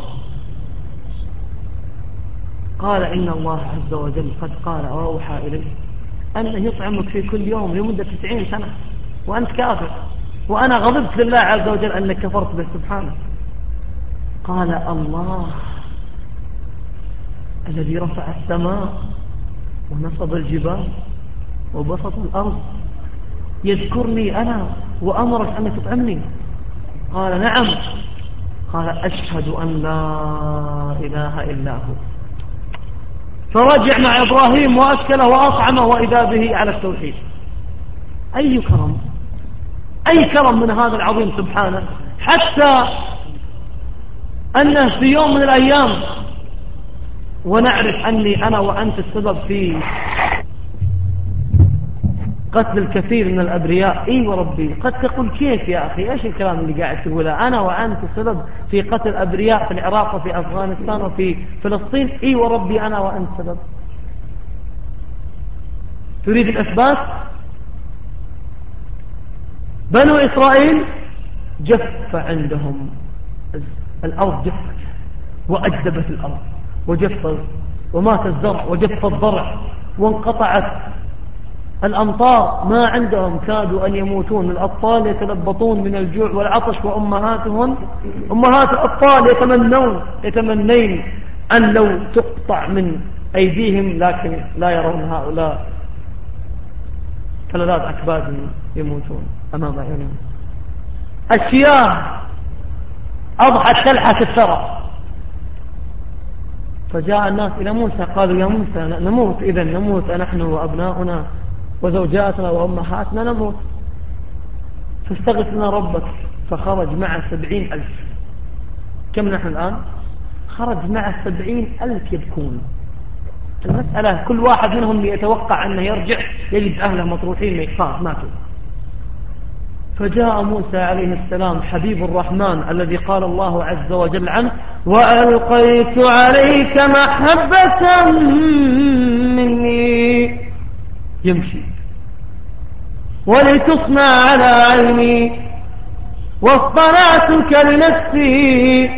قال إن الله عز وجل قد قال وأوحى إليه أنه يطعمك في كل يوم لمدة تسعين سنة وأنت كافر وأنا غضبت لله عز وجل أنك كفرت به سبحانه. قال الله الذي رفع السماء ونصب الجبال وبسط الأرض. يذكرني أنا وأمرك أن تطعمني. قال نعم. قال أشهد أن لا إله إلا هو. فرجع مع إبراهيم وأكله وأطعمه وإذا به على التوحيد. أي كرم؟ أي كرم من هذا العظيم سبحانه؟ حتى أنه في يوم من الأيام ونعرف أني أنا وأنت السبب في قتل الكثير من الأبرياء. إي وربي قد تقول كيف يا أخي؟ إيش الكلام اللي قاعد تقوله؟ أنا وأنت السبب في قتل الأبرياء في العراق وفي أفغانستان وفي فلسطين. إي وربي أنا وأنت السبب. تريد الإثبات؟ بنو إسرائيل جف عندهم. الأرض جفت وأجدبت الأرض. وجف ومات الزرع وجف الضرع وانقطعت الأمطار. ما عندهم كادوا أن يموتون. الأطفال يتلبطون من الجوع والعطش وأمهاتهم. أمهات الأطفال يتمنون يتمنين أن لو تقطع من أيديهم لكن لا يرون هؤلاء ثلاثات أكباد يموتون أمام عيونهم. الشياه أضحت تلحس الثرى. فجاء الناس إلى موسى قالوا يا موسى نموت إذا نموت نحن وأبناؤنا وزوجاتنا وأمهاتنا نموت. فاستغث لنا ربك فخرج مع سبعين ألف. كم نحن الآن؟ خرج مع سبعين ألف يبكون. المسألة كل واحد منهم يتوقع أنه يرجع يجد أهله مطروحين خلاص ماتوا فجاء موسى عليه السلام حبيب الرحمن الذي قال الله عز وجل عنه وألقيت عليك محبة مني. يمشي. ولتصنع على عيني واصطنعتك لنفسي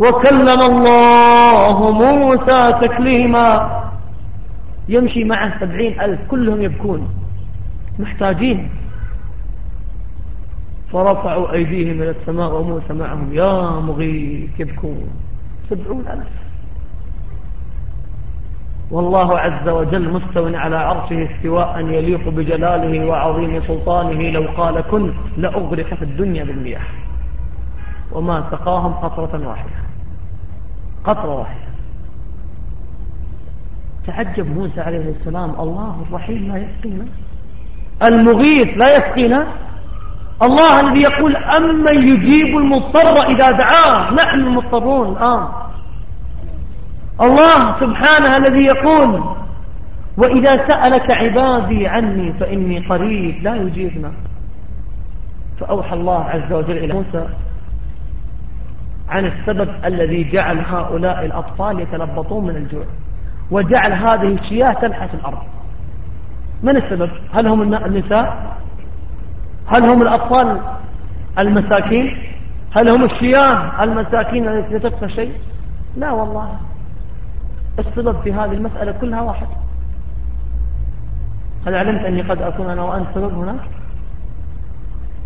وكلم الله موسى تكليما. يمشي معه سبعين ألف كلهم يبكون. محتاجين. فرفعوا أيديهم إلى السماء وموسى معهم يا مغيث يبكون. سبعون ألف. والله عز وجل مستو على عرشه استواء يليق بجلاله وعظيم سلطانه. لو قال كن لأغرق في الدنيا بالمياه. وما سقاهم قطرة واحدة. قطرة واحدة. تعجب موسى عليه السلام. الله الرحيم لا يسقينا. المغيث لا يسقينا. الله الذي يقول أمن يجيب المضطر إذا دعاه. نحن المضطرون الآن. الله سبحانه الذي يقول وإذا سألك عبادي عني فإني قريب لا يجيبنا. فأوحى الله عز وجل إلى موسى عن السبب الذي جعل هؤلاء الأطفال يتلبطون من الجوع وجعل هذه الشياة تلحس الأرض. من السبب؟ هل هم النساء؟ هل هم الأطفال المساكين؟ هل هم الشياه المساكين التي لا تبقى شيء؟ لا والله. السبب في هذه المسألة كلها واحد. هل علمت أني قد أكون أنا وأنت سبب هناك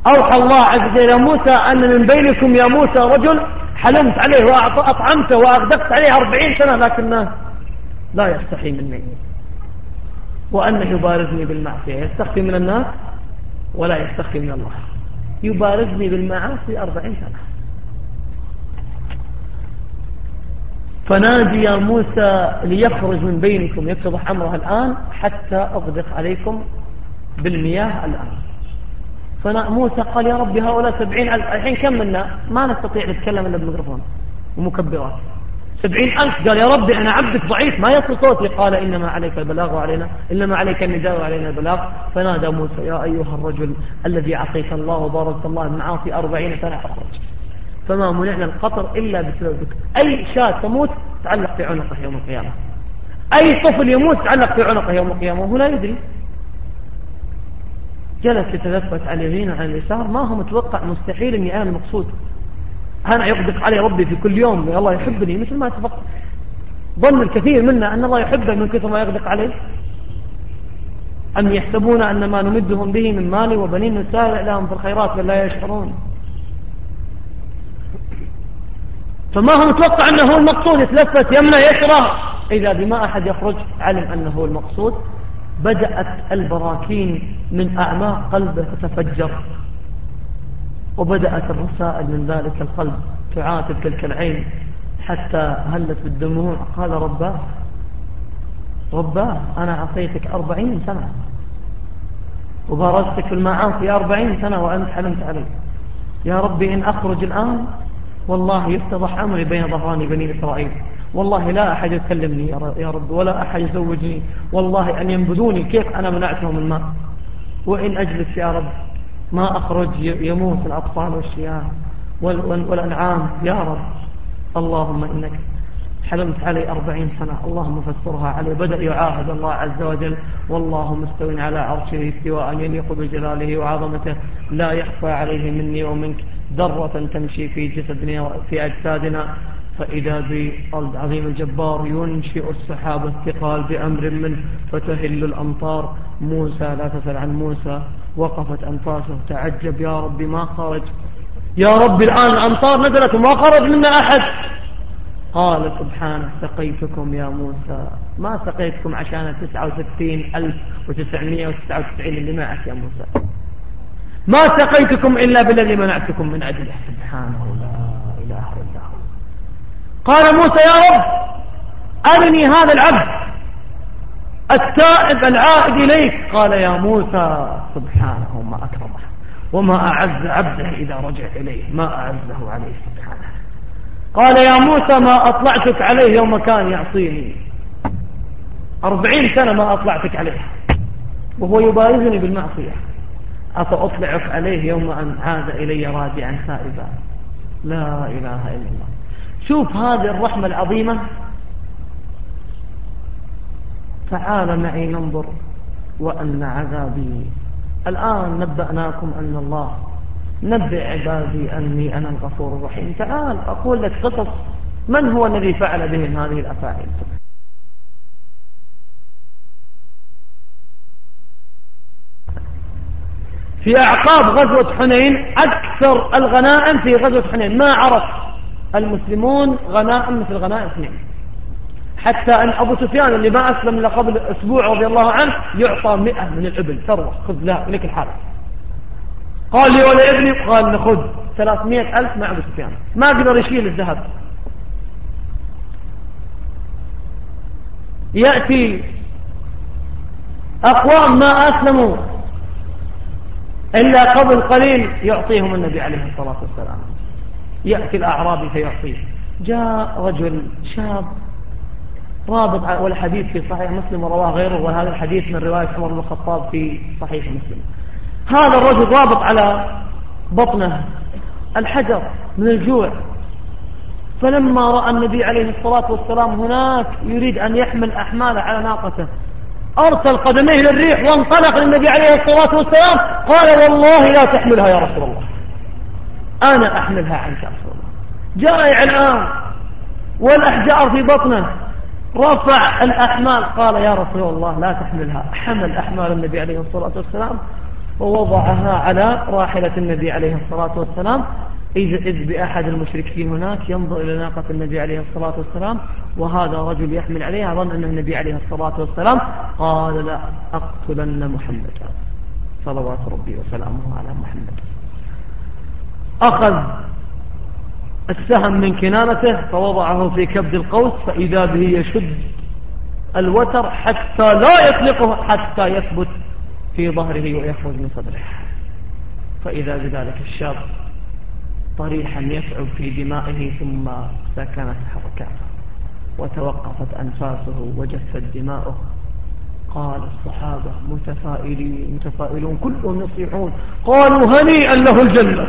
أوحى الله عز وجل إلى موسى أن من بينكم يا موسى رجل حلمت عليه وأطعمته وأغدقت عليه أربعين سنة لكنه لا يستحي مني. وأنه يبارزني بالمعصية يستخفي من الناس. ولا يستخفي من الله. يبارزني بالمعاصي أربعين سنة. فنادي يا موسى ليخرج من بينكم يتضح أمرها الآن حتى أغدق عليكم بالمياه الآن. فموسى قال يا ربي هؤلاء سبعين الحين كم منا؟ ما نستطيع نتكلم إلا بالميكروفون. ومكبرات. سبعين ألف. قال يا ربي أنا عبدك ضعيف ما يصل صوتي. قال إنما عليك البلاغ وعلينا إنما عليك النداء وعلينا البلاغ. فنادى موسى يا أيها الرجل الذي عصيت الله وبارك الله المعاصي أربعين سنة أخرج. فما منعنا القطر إلا بسببك. أي شاة تموت تعلق في عنقه يوم القيامة. أي طفل يموت تعلق في عنقه يوم القيامة. وهو لا يدري. جلس يتلفت على اليمين وعلى اليسار. ما هو متوقع؟ مستحيل اني أنا المقصود أنا يغدق علي ربي في كل يوم الله يحبني مثل ما تفكر ظن الكثير منا أن الله يحبه من كثر ما يغدق عليه. أم يحسبون أن ما نمدهم به من مال وبنين نسارع لهم في الخيرات بل لا يشعرون. فما هو متوقع أنه هو المقصود؟ يتلفت يمنى يشرى. إذا بما أحد يخرج علم أنه هو المقصود بدأت البراكين من أعماق قلبه تتفجر. وبدأت الرسائل من ذلك القلب تعاتب تلك العين حتى هلت بالدموع. قال رباه رباه أنا عصيتك أربعين سنة. وبارزتك في المعاصي أربعين سنة وأنت حلمت علي يا ربي إن أخرج الآن والله يفتضح أمري بين ظهراني بني إسرائيل. والله لا أحد يكلمني يا رب ولا أحد يزوجني. والله أن ينبذوني كيف أنا منعتهم الماء وإن أجلس يا رب ما أخرج يموت الأطفال والشياه والأنعام. يا رب. اللهم إنك حلمت علي أربعين سنة. اللهم فسرها علي. بدأ يعاهد الله عز وجل. والله مستو على عرشه استواء يليق بجلاله وعظمته. لا يخفى عليه مني ومنك. ذرة تمشي في جسدنا وفي أجسادنا. فإذا بالعظيم الجبار ينشئ السحاب الثقال بأمر منه. فتهل الأمطار. موسى لا تسأل عن موسى. وقفت أنفاسه. تعجب يا رب ما خرج. يا رب الآن الأمطار نزلت وما خرج منا أحد. قال سبحانه سقيتكم يا موسى. ما سقيتكم عشان تسعة وستين ألف وتسعمائة وتسعة وتسعين اللي معك يا موسى. ما سقيتكم إلا بالذي منعتكم من أجله. سبحانه لا إله إلا هو. قال موسى يا رب أرني هذا العبد. التائب العائد إليك. قال يا موسى سبحانه ما أكرمه وما أعز عبده إذا رجع إليه. ما أعزه عليه سبحانه. قال يا موسى ما أطلعتك عليه يوم كان يعصيني. أربعين سنة ما أطلعتك عليه. وهو يبارزني بالمعصية. أفأطلعك عليه يوم أن عاد إلي راجعا خائبا لا إله إلا الله. شوف هذه الرحمة العظيمة. تعال معي ننظر وأن عذابي. الآن نبأناكم أن الله نبئ عبادي أني أنا الغفور الرحيم. تعال أقول لك قصص. من هو الذي فعل بهم هذه الأفاعيل؟ في أعقاب غزوة حنين أكثر الغنائم في غزوة حنين. ما عرف المسلمون غنائم مثل غنائم حنين؟ حتى أن أبو سفيان اللي ما أسلم إلا قبل أسبوع رضي الله عنه يعطى مئة من الإبل. ثروة خذ لا لك الحالة قال لي ولا ابني قال نخذ ثلاثمائة ألف مع أبو سفيان. ما قدر يشيل الذهب. يأتي أقوام ما أسلموا إلا قبل قليل يعطيهم النبي عليه الصلاة والسلام. يأتي الأعرابي فيعطيه. جاء رجل شاب رابط والحديث في صحيح مسلم ورواه غيره وهذا الحديث من رواية عمر بن الخطاب في صحيح مسلم. هذا الرجل رابط على بطنه الحجر من الجوع. فلما رأى النبي عليه الصلاة والسلام هناك يريد أن يحمل أحماله على ناقته أرسل قدميه للريح وانطلق للنبي عليه الصلاة والسلام قال والله لا تحملها يا رسول الله. أنا أحملها عنك يا رسول الله. جائع الآن والأحجار في بطنه. رفع الأحمال. قال يا رسول الله لا تحملها. حمل أحمال النبي عليه الصلاة والسلام ووضعها على راحلة النبي عليه الصلاة والسلام. إذ بأحد المشركين هناك ينظر إلى ناقة النبي عليه الصلاة والسلام وهذا رجل يحمل عليها ظن أن النبي عليه الصلاة والسلام قال لا أقتلن محمدا صلوات ربي وسلامه على محمد. أخذ السهم من كنانته فوضعه في كبد القوس فإذا به يشد الوتر حتى لا يطلقه حتى يثبت في ظهره ويخرج من صدره. فإذا بذلك الشاب طريحا يتعب في دمائه ثم سكنت حركاته وتوقفت أنفاسه وجفت دماؤه. قال الصحابة متفائلين متفائلون كلهم يصيحون قالوا هنيئا له الجنة.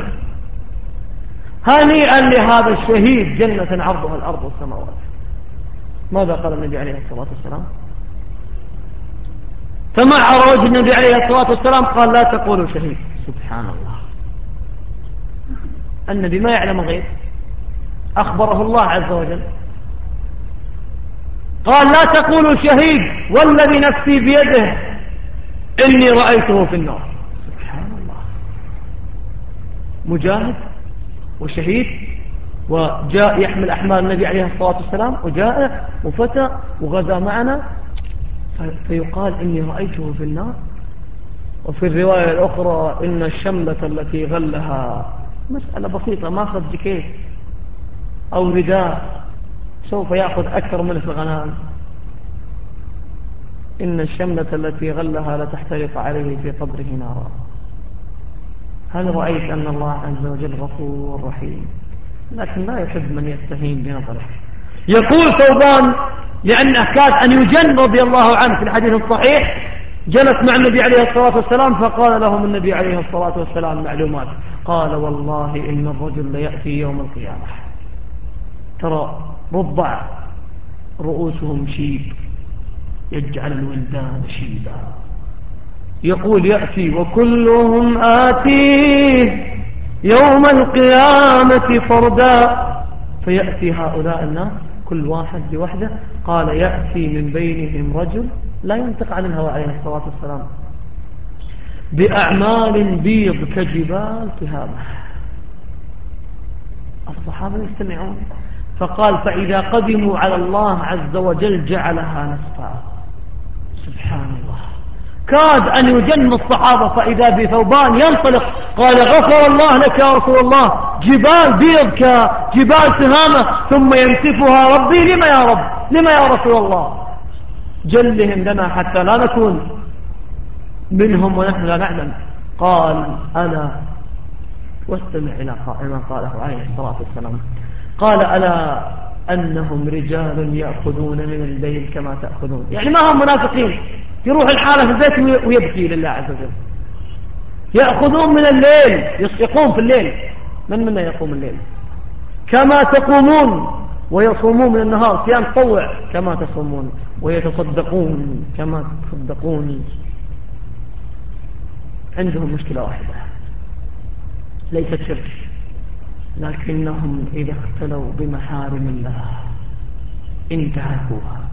هنيئا لهذا الشهيد جنة عرضها الأرض والسماوات. ماذا قال النبي عليه الصلاة والسلام؟ فمع وجه النبي عليه الصلاة والسلام؟ قال لا تقولوا شهيد. سبحان الله النبي ما يعلم الغيب أخبره الله عز وجل. قال لا تقولوا شهيد والذي نفسي بيده إني رأيته في النار. سبحان الله مجاهد؟ وشهيد وجاء يحمل أحمال النبي عليه الصلاة والسلام وجاء وفتى وغزا معنا. فيقال إني رأيته في النار. وفي الرواية الأخرى إن الشملة التي غلها. مسألة بسيطة ما أخذ جكيت أو رداء. سوف يأخذ أكثر من الغنائم. إن الشملة التي غلها لتحترق عليه في قبره نارا. هل رأيت أن الله عز وجل غفور رحيم. لكن لا يحب من يستهين بنظره. يقول ثوبان لأنه كاد أن يجن رضي الله عنه في الحديث الصحيح جلس مع النبي عليه الصلاة والسلام فقال لهم النبي عليه الصلاة والسلام معلومات. قال والله إن الرجل ليأتي يوم القيامة. ترى رضع رؤوسهم شيب يجعل الولدان شيبا. يقول يأتي وكلهم آتيه يوم القيامة فردا فيأتي هؤلاء الناس كل واحد بوحده. قال يأتي من بينهم رجل لا ينطق عن الهوى عليه الصلاة والسلام بأعمال بيض كجبال تهامة الصحابة يستمعون. فقال فإذا قدموا على الله عز وجل جعلها نصفا. سبحان كاد أن يجن الصحابة فإذا بثوبان ينطلق. قال غفر الله لك يا رسول الله. جبال بيض كجبال تهامة ثم ينسفها ربي. لما يا رب؟ لما يا رسول الله؟ جلهم لنا حتى لا نكون منهم ونحن لا نعلم. قال أنا واستمع إلى ما قاله عليه الصلاة والسلام. قال ألا أنهم رجال يأخذون من الليل كما تأخذون؟ يعني ما هم منافقين؟ يروح الحالة في البيت ويبكي لله عز وجل. يأخذون من الليل يقوم في الليل. من منا يقوم الليل؟ كما تقومون ويصومون من النهار. صيام تطوع كما تصومون ويتصدقون كما تصدقون. عندهم مشكلة واحدة. ليست شرك لكنهم إذا اختلوا بمحارم الله انتهكوها.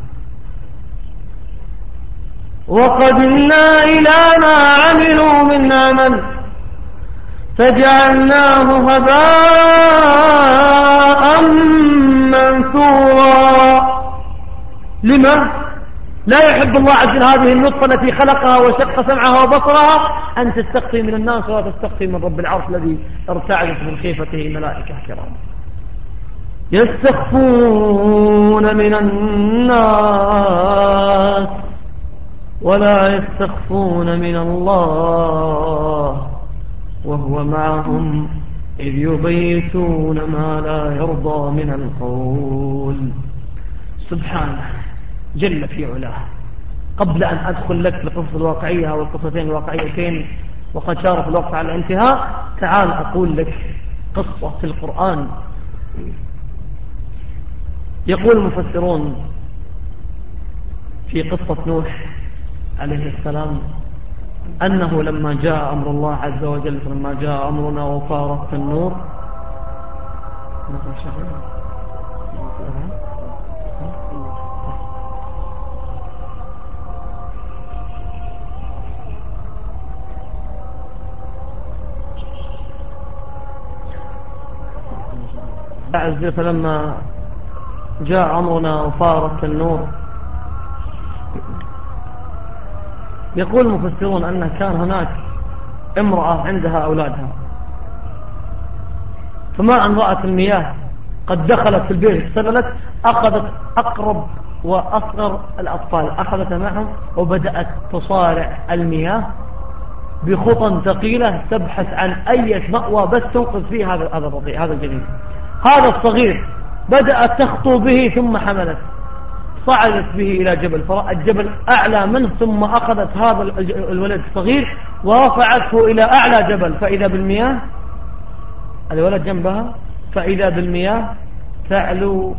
وقدمنا إلى ما عملوا من عمل فجعلناه هباء منثورا. لما؟ لا يحب الله عز وجل هذه النطفة التي خلقها وشق سمعها وبصرها أن تستقي من الناس ولا تستقي من رب العرش الذي ارتعدت من خيفته ملائكة كرام. يستخفون من الناس. ولا يستخفون من الله وهو معهم إذ يبيتون ما لا يرضى من القول. سبحانه جل في علاه. قبل أن أدخل لك القصة الواقعية أو القصتين الواقعيتين وقد شارف الوقت على الانتهاء تعال أقول لك قصة في القرآن. يقول المفسرون في قصة نوح عليه السلام أنه لما جاء أمر الله عز وجل لما جاء أمرنا وفارت النور. فلما جاء أمرنا وفارت النور يقول المفسرون أنه كان هناك امرأة عندها أولادها. فما أن رأت المياه قد دخلت في البيت استغلت أخذت أقرب وأصغر الأطفال أخذتها معهم وبدأت تصارع المياه بخطى ثقيلة تبحث عن أي مأوى بس تنقذ فيه هذا هذا الرضيع هذا الجنين هذا الصغير بدأت تخطو به ثم حملت. صعدت به إلى جبل فرأت جبل أعلى منه ثم أخذت هذا الولد الصغير ورفعته إلى أعلى جبل فإذا بالمياه؟ الولد جنبها فإذا بالمياه تعلو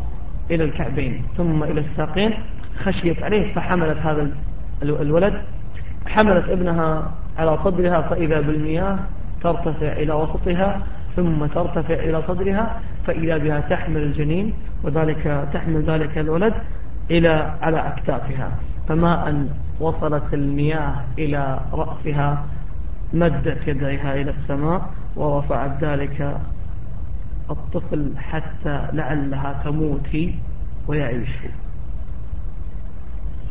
إلى الكعبين ثم إلى الساقين خشيت عليه فحملت هذا الولد حملت ابنها على صدرها فإذا بالمياه ترتفع إلى وسطها ثم ترتفع إلى صدرها فإذا بها تحمل الجنين وذلك تحمل ذلك الولد إلى على أكتافها فما أن وصلت المياه إلى رأسها مدت يديها إلى السماء ورفعت ذلك الطفل حتى لعلها تموت ويعيش.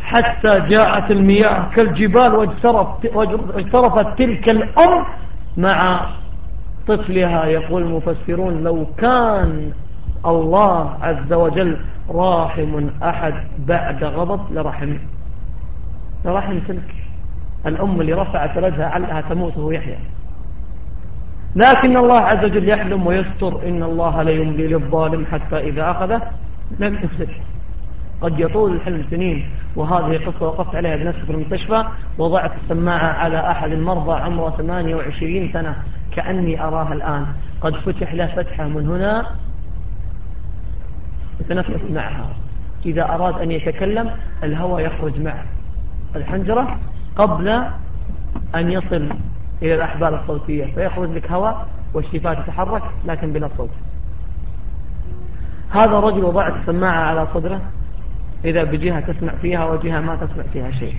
حتى جاءت المياه كالجبال واجترفت تلك الأم مع طفلها. يقول المفسرون لو كان الله عز وجل راحم أحد بعد غضب لرحم. لرحم تلك الأم اللي رفعت ولدها علها تموت وهو يحيى لكن الله عز وجل يحلم ويستر. إن الله لا يملي للظالم حتى إذا أخذه لم يفلت قد يطول الحلم سنين وهذه قصة وقفت عليها بنفسي في المستشفى. وضعت السماعة على أحد المرضى عمره 28 سنة كأني أراها الآن. قد فتح له فتحة من هنا يتنفس معها. إذا أراد أن يتكلم الهواء يخرج مع الحنجرة قبل أن يصل إلى الأحبال الصوتية. فيخرج لك هواء والشفاة تتحرك لكن بلا صوت. هذا الرجل وضعت السماعة على صدره. إذا بجهة تسمع فيها وجهة ما تسمع فيها شيء.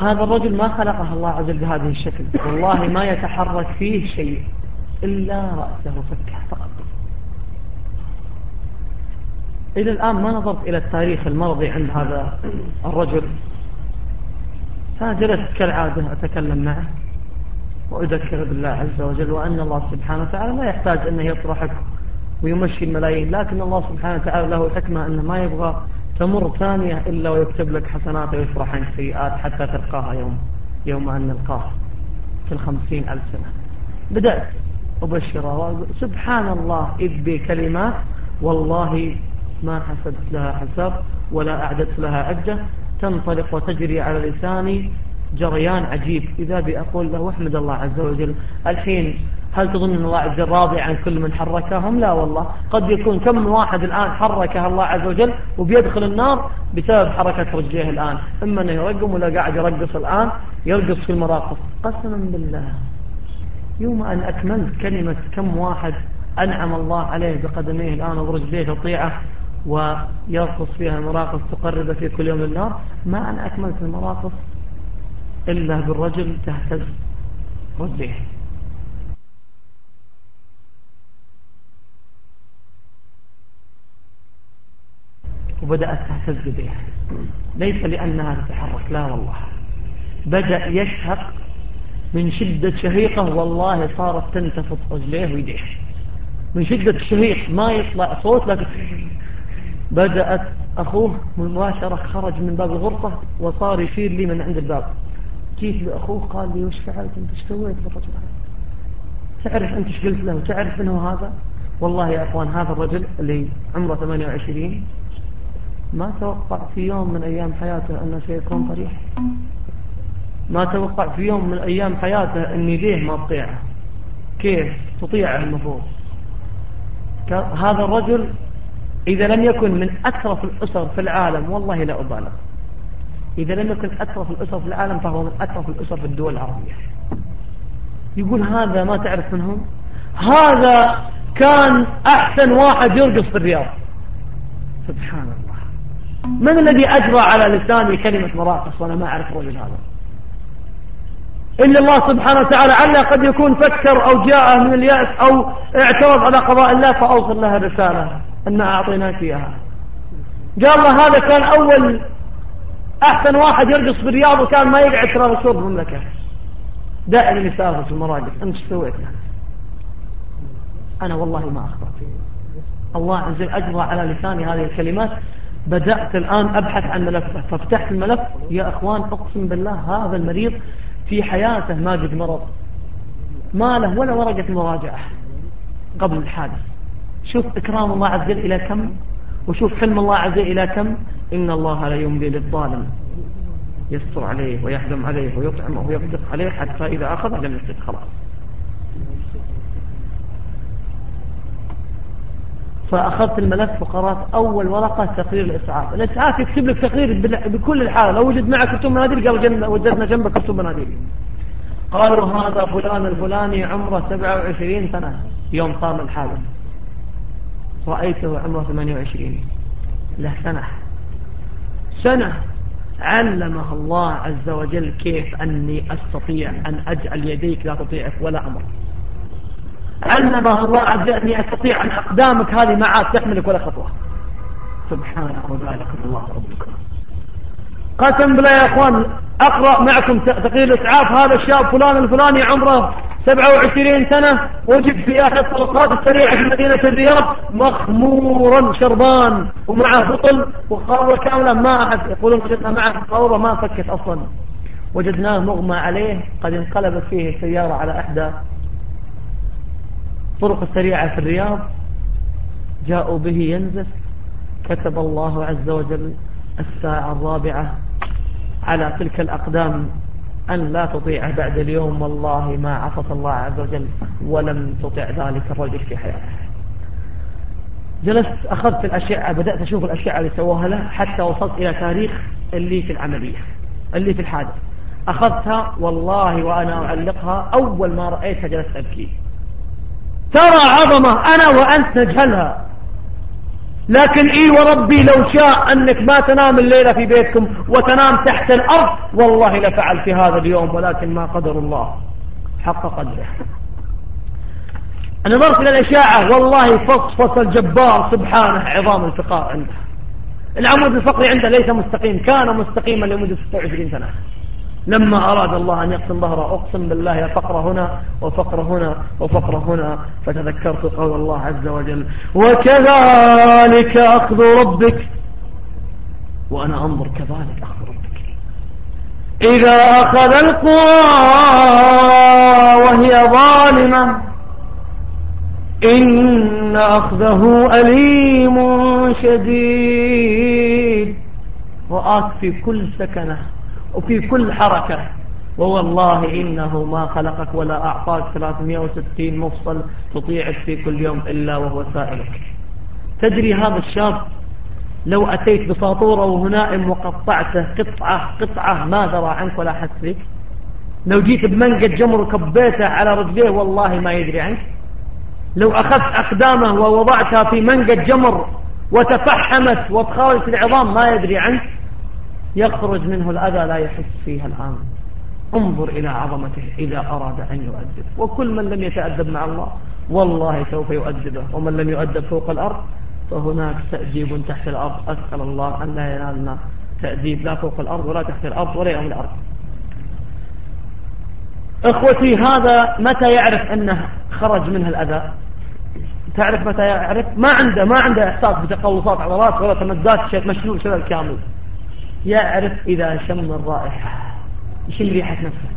هذا الرجل ما خلقه الله عز وجل بهذه الشكل. والله ما يتحرك فيه شيء. إلا رأسه فكه فقط. إلى الآن ما نظرت إلى التاريخ المرضي عند هذا الرجل. فجلست كالعادة أتكلم معه وأذكر بالله عز وجل وأن الله سبحانه وتعالى لا يحتاج أنه يطرحك ويمشي الملايين لكن الله سبحانه وتعالى له حكمة أنه ما يبغى تمر ثانية إلا ويكتب لك حسنات ويفرح عنك سيئات حتى تلقاها يوم يوم أن نلقاه في الخمسين ألف سنة. بدأت أبشره سبحان الله إذ بكلمات والله ما حسبت لها حساب ولا أعددت لها عجة تنطلق وتجري على لساني جريان عجيب. إذا بي أقول له أحمد الله عز وجل الحين هل تظن أن الله عز وجل راضي عن كل من حركهم؟ لا والله. قد يكون كم من واحد الآن حركه الله عز وجل وبيدخل النار بسبب حركة رجليه الآن. إما أنه يرقم ولا قاعد يرقص الآن يرقص في المراقص قسما بالله يوم أن أكملت كلمة كم واحد أنعم الله عليه بقدميه الآن ورجليه تطيعه ويرقص فيها المراقص تقرب في كل يوم النار ما أن أكملت المراقص إلا بالرجل تهتز. رجليه وبدأت تهتز بها ليس لأنها تتحرك لا والله. بدأ يشهق من شدة شهيقه والله صارت تنتفض رجليه ويديه. من شدة الشهيق ما يطلع صوت لكن بدأت أخوه مباشرة خرج من باب الغرفة وصار يشير لي من عند الباب. جيت لأخوه؟ قال لي وش فعلت؟ أنت إيش سويت بالرجل هذا؟ تعرف أنت إيش قلت له؟ تعرف انه هذا؟ والله يا أخوان هذا الرجل اللي عمره 28 ما توقع في يوم من أيام حياته أنه سيكون طريح ما توقع في يوم من أيام حياته أن يديه ما تطيعه كيف تطيعه المفروض؟ هذا الرجل إذا لم يكن من أترف الأسر في العالم والله لا أبالغ. إذا لم يكن أترف الأسر في العالم فهو من أترف الأسر في الدول العربية. يقول هذا ما تعرف منهم؟ هذا كان أحسن واحد يرقص في الرياض. سبحان الله. من الذي أجرى على لساني كلمة مراقص وأنا ما أعرف الرجل هذا؟ إلا الله سبحانه وتعالى علا قد يكون فكر أو جاء من اليأس أو اعترض على قضاء الله فأوصل لها رسالة. أن أعطيناك إياها قال الله هذا كان أول أحسن واحد يرقص في الرياض وكان ما يقعد ترى رسول المملكة دائما يسافر في المراجع أنت سويت أنا والله ما أخبرت الله عز وجل أجرى على لساني هذه الكلمات. بدأت الآن أبحث عن ملفه فافتحت الملف. يا أخوان أقسم بالله هذا المريض في حياته ما قد مرض. ما له ولا ورقة مراجعة قبل الحادث. شوف إكرام الله عز وجل إلى كم وشوف حلم الله عز وجل إلى كم. إن الله لا يملي للظالم. يستر عليه ويحزم عليه ويطعمه ويقدر عليه حتى إذا أخذ لم يسد خلاص. فأخذت الملف وقرأت أول ورقة تقرير الإسعاف. الإسعاف يكتب لك تقرير بكل الحالة. لو وجد معك كتب مناديل قال وجدنا جنبك كتب مناديل. قالوا هذا فلان الفلاني عمره 27 سنة. يوم صار الحادث. رأيته عمره 28 له سنة. سنة علمه الله عز وجل كيف أني أستطيع أن أجعل يديك لا تطيعك ولا أمر علمه الله عز وجل أني أستطيع أن أقدامك هذه ما عاد تحملك ولا خطوة. سبحانه وذلك الله ربكم قسم بالله يا إخوان أقرأ معكم تقرير الإسعاف هذا الشاب فلان الفلاني عمره 27 سنة وجد في احد الطرقات السريعة في مدينة الرياض مخمورا شربان ومعه بطل وقارورة كاملة ما أحد يقولون وجدنا معه قارورة ما فكت أصلا. وجدناه مغمى عليه قد انقلبت فيه السيارة على إحدى الطرق السريعة في الرياض. جاءوا به ينزف كتب الله عز وجل الساعة الرابعة على تلك الأقدام. أن لا تطيعه بعد اليوم والله ما عصت الله عز وجل ولم تطع ذلك الرجل في حياته. جلست أخذت الأشعة بدأت أشوف الأشعة اللي سووها له حتى وصلت إلى تاريخ اللي في العملية اللي في الحادث. أخذتها والله وأنا أعلقها أول ما رأيتها جلست أبكي. ترى عظمة أنا وأنت نجهلها. لكن إي وربي لو شاء أنك ما تنام الليلة في بيتكم وتنام تحت الأرض والله لفعل في هذا اليوم ولكن ما قدر الله. حق قدره. نظرت إلى الإشاعة والله فصفص الجبار سبحانه عظام الفقار عنده. العمود الفقري عنده ليس مستقيم كان مستقيما لمدة 26 سنة. لما أراد الله أن يقسم ظهره أقسم بالله فقر هنا وفقر هنا وفقر هنا. فتذكرت قول الله عز وجل وكذلك أخذ ربك. وأنا أنظر كذلك أخذ ربك. إذا أخذ القرى وهي ظالمة إن أخذه أليم شديد. رآت في كل سكنة. وفي كل حركة. ووالله إنه ما خلقك ولا أعطاك 360 مفصل تطيعك في كل يوم إلا وهو سائلك. تدري هذا الشاب لو أتيت بساطورة وهنائم وقطعته قطعة قطعة ما درى عنك ولا حس فيك؟ لو جيت بمنقة جمر وكبيته على رجليه والله ما يدري عنك. لو أخذت أقدامه ووضعتها في منقة جمر وتفحمت وتخرجت العظام ما يدري عنك. يخرج منه الأذى لا يحس فيها الآن انظر إلى عظمته إذا أراد أن يؤدب وكل من لم يتأدب مع الله والله سوف يؤدبه ومن لم يؤدب فوق الأرض فهناك تأديب تحت الأرض. أسأل الله أن لا ينالنا تأديب لا فوق الأرض ولا تحت الأرض ولا يوم الأرض. إخوتي هذا متى يعرف أنه خرج منه الأذى؟ تعرف متى يعرف؟ ما عنده ما عنده إحساس بتقلصات عضلات ولا تمدات مشلول شلل كامل. يعرف إذا شم الرائحة. يشم ريحة نفسه؟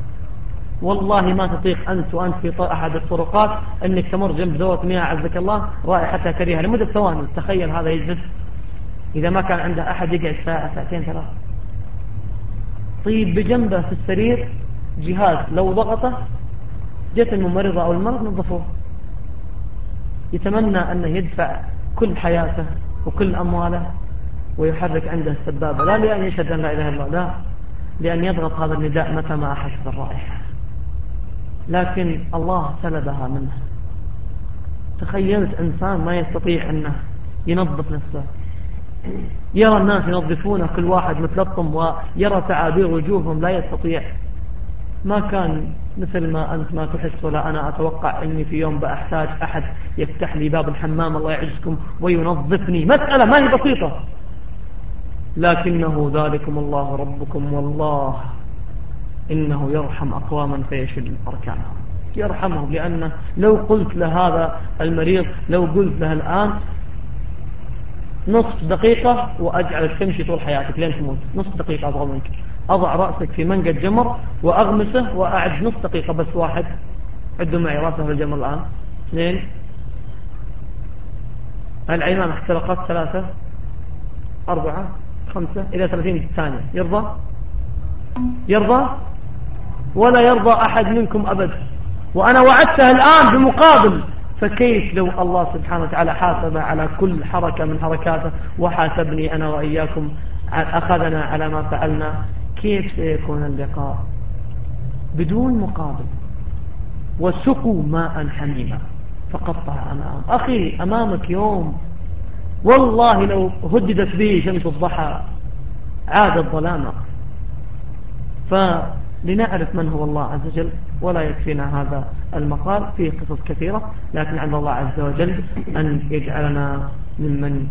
والله ما تطيق أنت وأنت في أحد الطرقات أنك تمر جنب ذوة مياه عزك الله رائحتها كريهة لمدة ثواني. تخيل هذا يجلس. إذا ما كان عنده أحد يقعد ساعة ساعتين ثلاث طيب بجنبه في السرير جهاز لو ضغطه جت الممرضة أو المرض نظفوه. يتمنى أنه يدفع كل حياته وكل أمواله. ويحرك عنده السبابة. لا لأن يشهد أن لا إله إلا الله لأن يضغط هذا النداء متى ما أحس بالرائحة. لكن الله سلبها منه. تخيلت إنسان ما يستطيع أنه ينظف نفسه. يرى الناس ينظفونه كل واحد متلطم ويرى تعابير وجوههم لا يستطيع. ما كان مثل ما أنت ما تحس ولا أنا أتوقع أني في يوم بأحتاج أحد يفتح لي باب الحمام الله يعزكم وينظفني. مسألة ما هي بسيطة. لكنه ذلكم الله ربكم والله إنه يرحم أقواما فيشل أركانهم. يرحمهم لأنه لو قلت لهذا المريض لو قلت له الآن نصف دقيقة وأجعلك تمشي طول حياتك لين تموت. نصف دقيقة أبغى منك. أضع رأسك في منقة جمر وأغمسه وأعد نصف دقيقة بس واحد. عدوا معي رأسه في الجمر الآن. اثنين. العينان احترقت ثلاثة. أربعة. خمسة إلى ثلاثين ثانية. يرضى؟ يرضى؟ ولا يرضى أحد منكم أبدا وأنا وعدته الآن بمقابل. فكيف لو الله سبحانه وتعالى حاسب على كل حركة من حركاته وحاسبني أنا وإياكم أخذنا على ما فعلنا؟ كيف سيكون اللقاء؟ بدون مقابل. وسقوا ماء حميما. فقطع أمام. أخي أمامك يوم والله لو هددت به شمس الضحى عاد الظلام. فلنعرف من هو الله عز وجل ولا يكفينا هذا المقال فيه قصص كثيرة لكن عند الله عز وجل أن يجعلنا ممن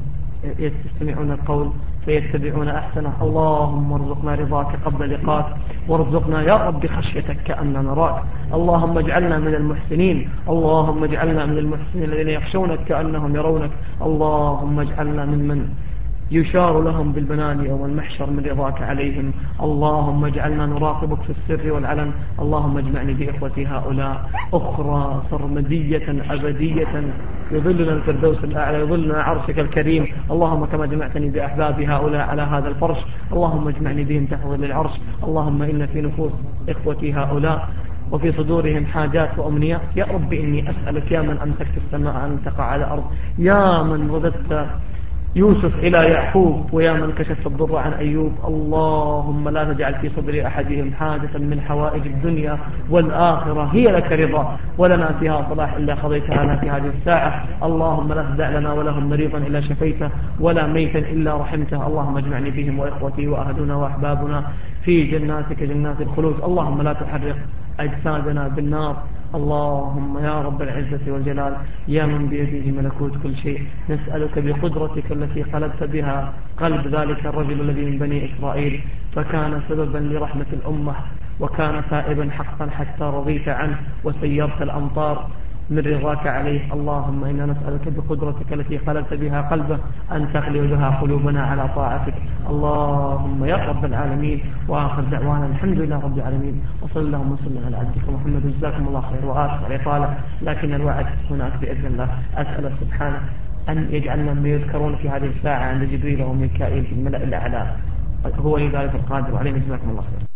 يستمعون القول فيتبعون أحسنه. اللهم ارزقنا رضاك قبل لقاك وارزقنا يا رب خشيتك كأننا نراك. اللهم اجعلنا من المحسنين. اللهم اجعلنا من المحسنين الذين يخشونك كأنهم يرونك. اللهم اجعلنا ممن يشار لهم بالبنان يوم المحشر من رضاك عليهم. اللهم اجعلنا نراقبك في السر والعلن. اللهم اجمعني بإخوتي هؤلاء. أخرى سرمدية أبدية. يظلنا الفردوس الأعلى يظلنا عرشك الكريم. اللهم كما جمعتني بأحباب هؤلاء على هذا الفرش. اللهم اجمعني بهم تحت ظل العرش. اللهم إن في نفوس إخوتي هؤلاء وفي صدورهم حاجات وأمنيات. يا رب إني أسألك يا من أمسكت السماء أن تقع على الأرض. يا من رددت يوسف إلى يعقوب ويا من كشف الضر عن أيوب اللهم لا تجعل في صدر أحدهم حاجة من حوائج الدنيا والآخرة هي لك رضا ولنا فيها صلاح إلا قضيتها لنا في هذه الساعة اللهم لا تدع لنا ولهم مريضا إلا شفيته ولا ميتا إلا رحمته اللهم اجمعني بهم وإخوتي وأهدنا وأحبابنا في جناتك جنات الخلود اللهم لا تحرق أجسادنا بالنار اللهم يا رب العزة والجلال يا من بيده ملكوت كل شيء نسألك بقدرتك التي قلبت بها قلب ذلك الرجل الذي من بني إسرائيل فكان سببا لرحمة الأمة وكان تائبا حقا حتى رضيت عنه وسيرت الأمطار. من رضاك عليه. اللهم إنا نسألك بقدرتك التي خلقت بها قلبه أن تغلي بها قلوبنا على طاعتك. اللهم يا رب العالمين. وآخر دعوانا الحمد لله رب العالمين. وصلى اللهم وسلم على عبدك محمد. جزاكم الله خير. وآسف الإطالة. لكن الوعد هناك بإذن الله. أسأل سبحانه أن يجعلنا من يذكرون في هذه الساعة عند جبريل وميكائيل في الملأ الأعلى. هو لذلك القادر عليه. جزاكم الله خير.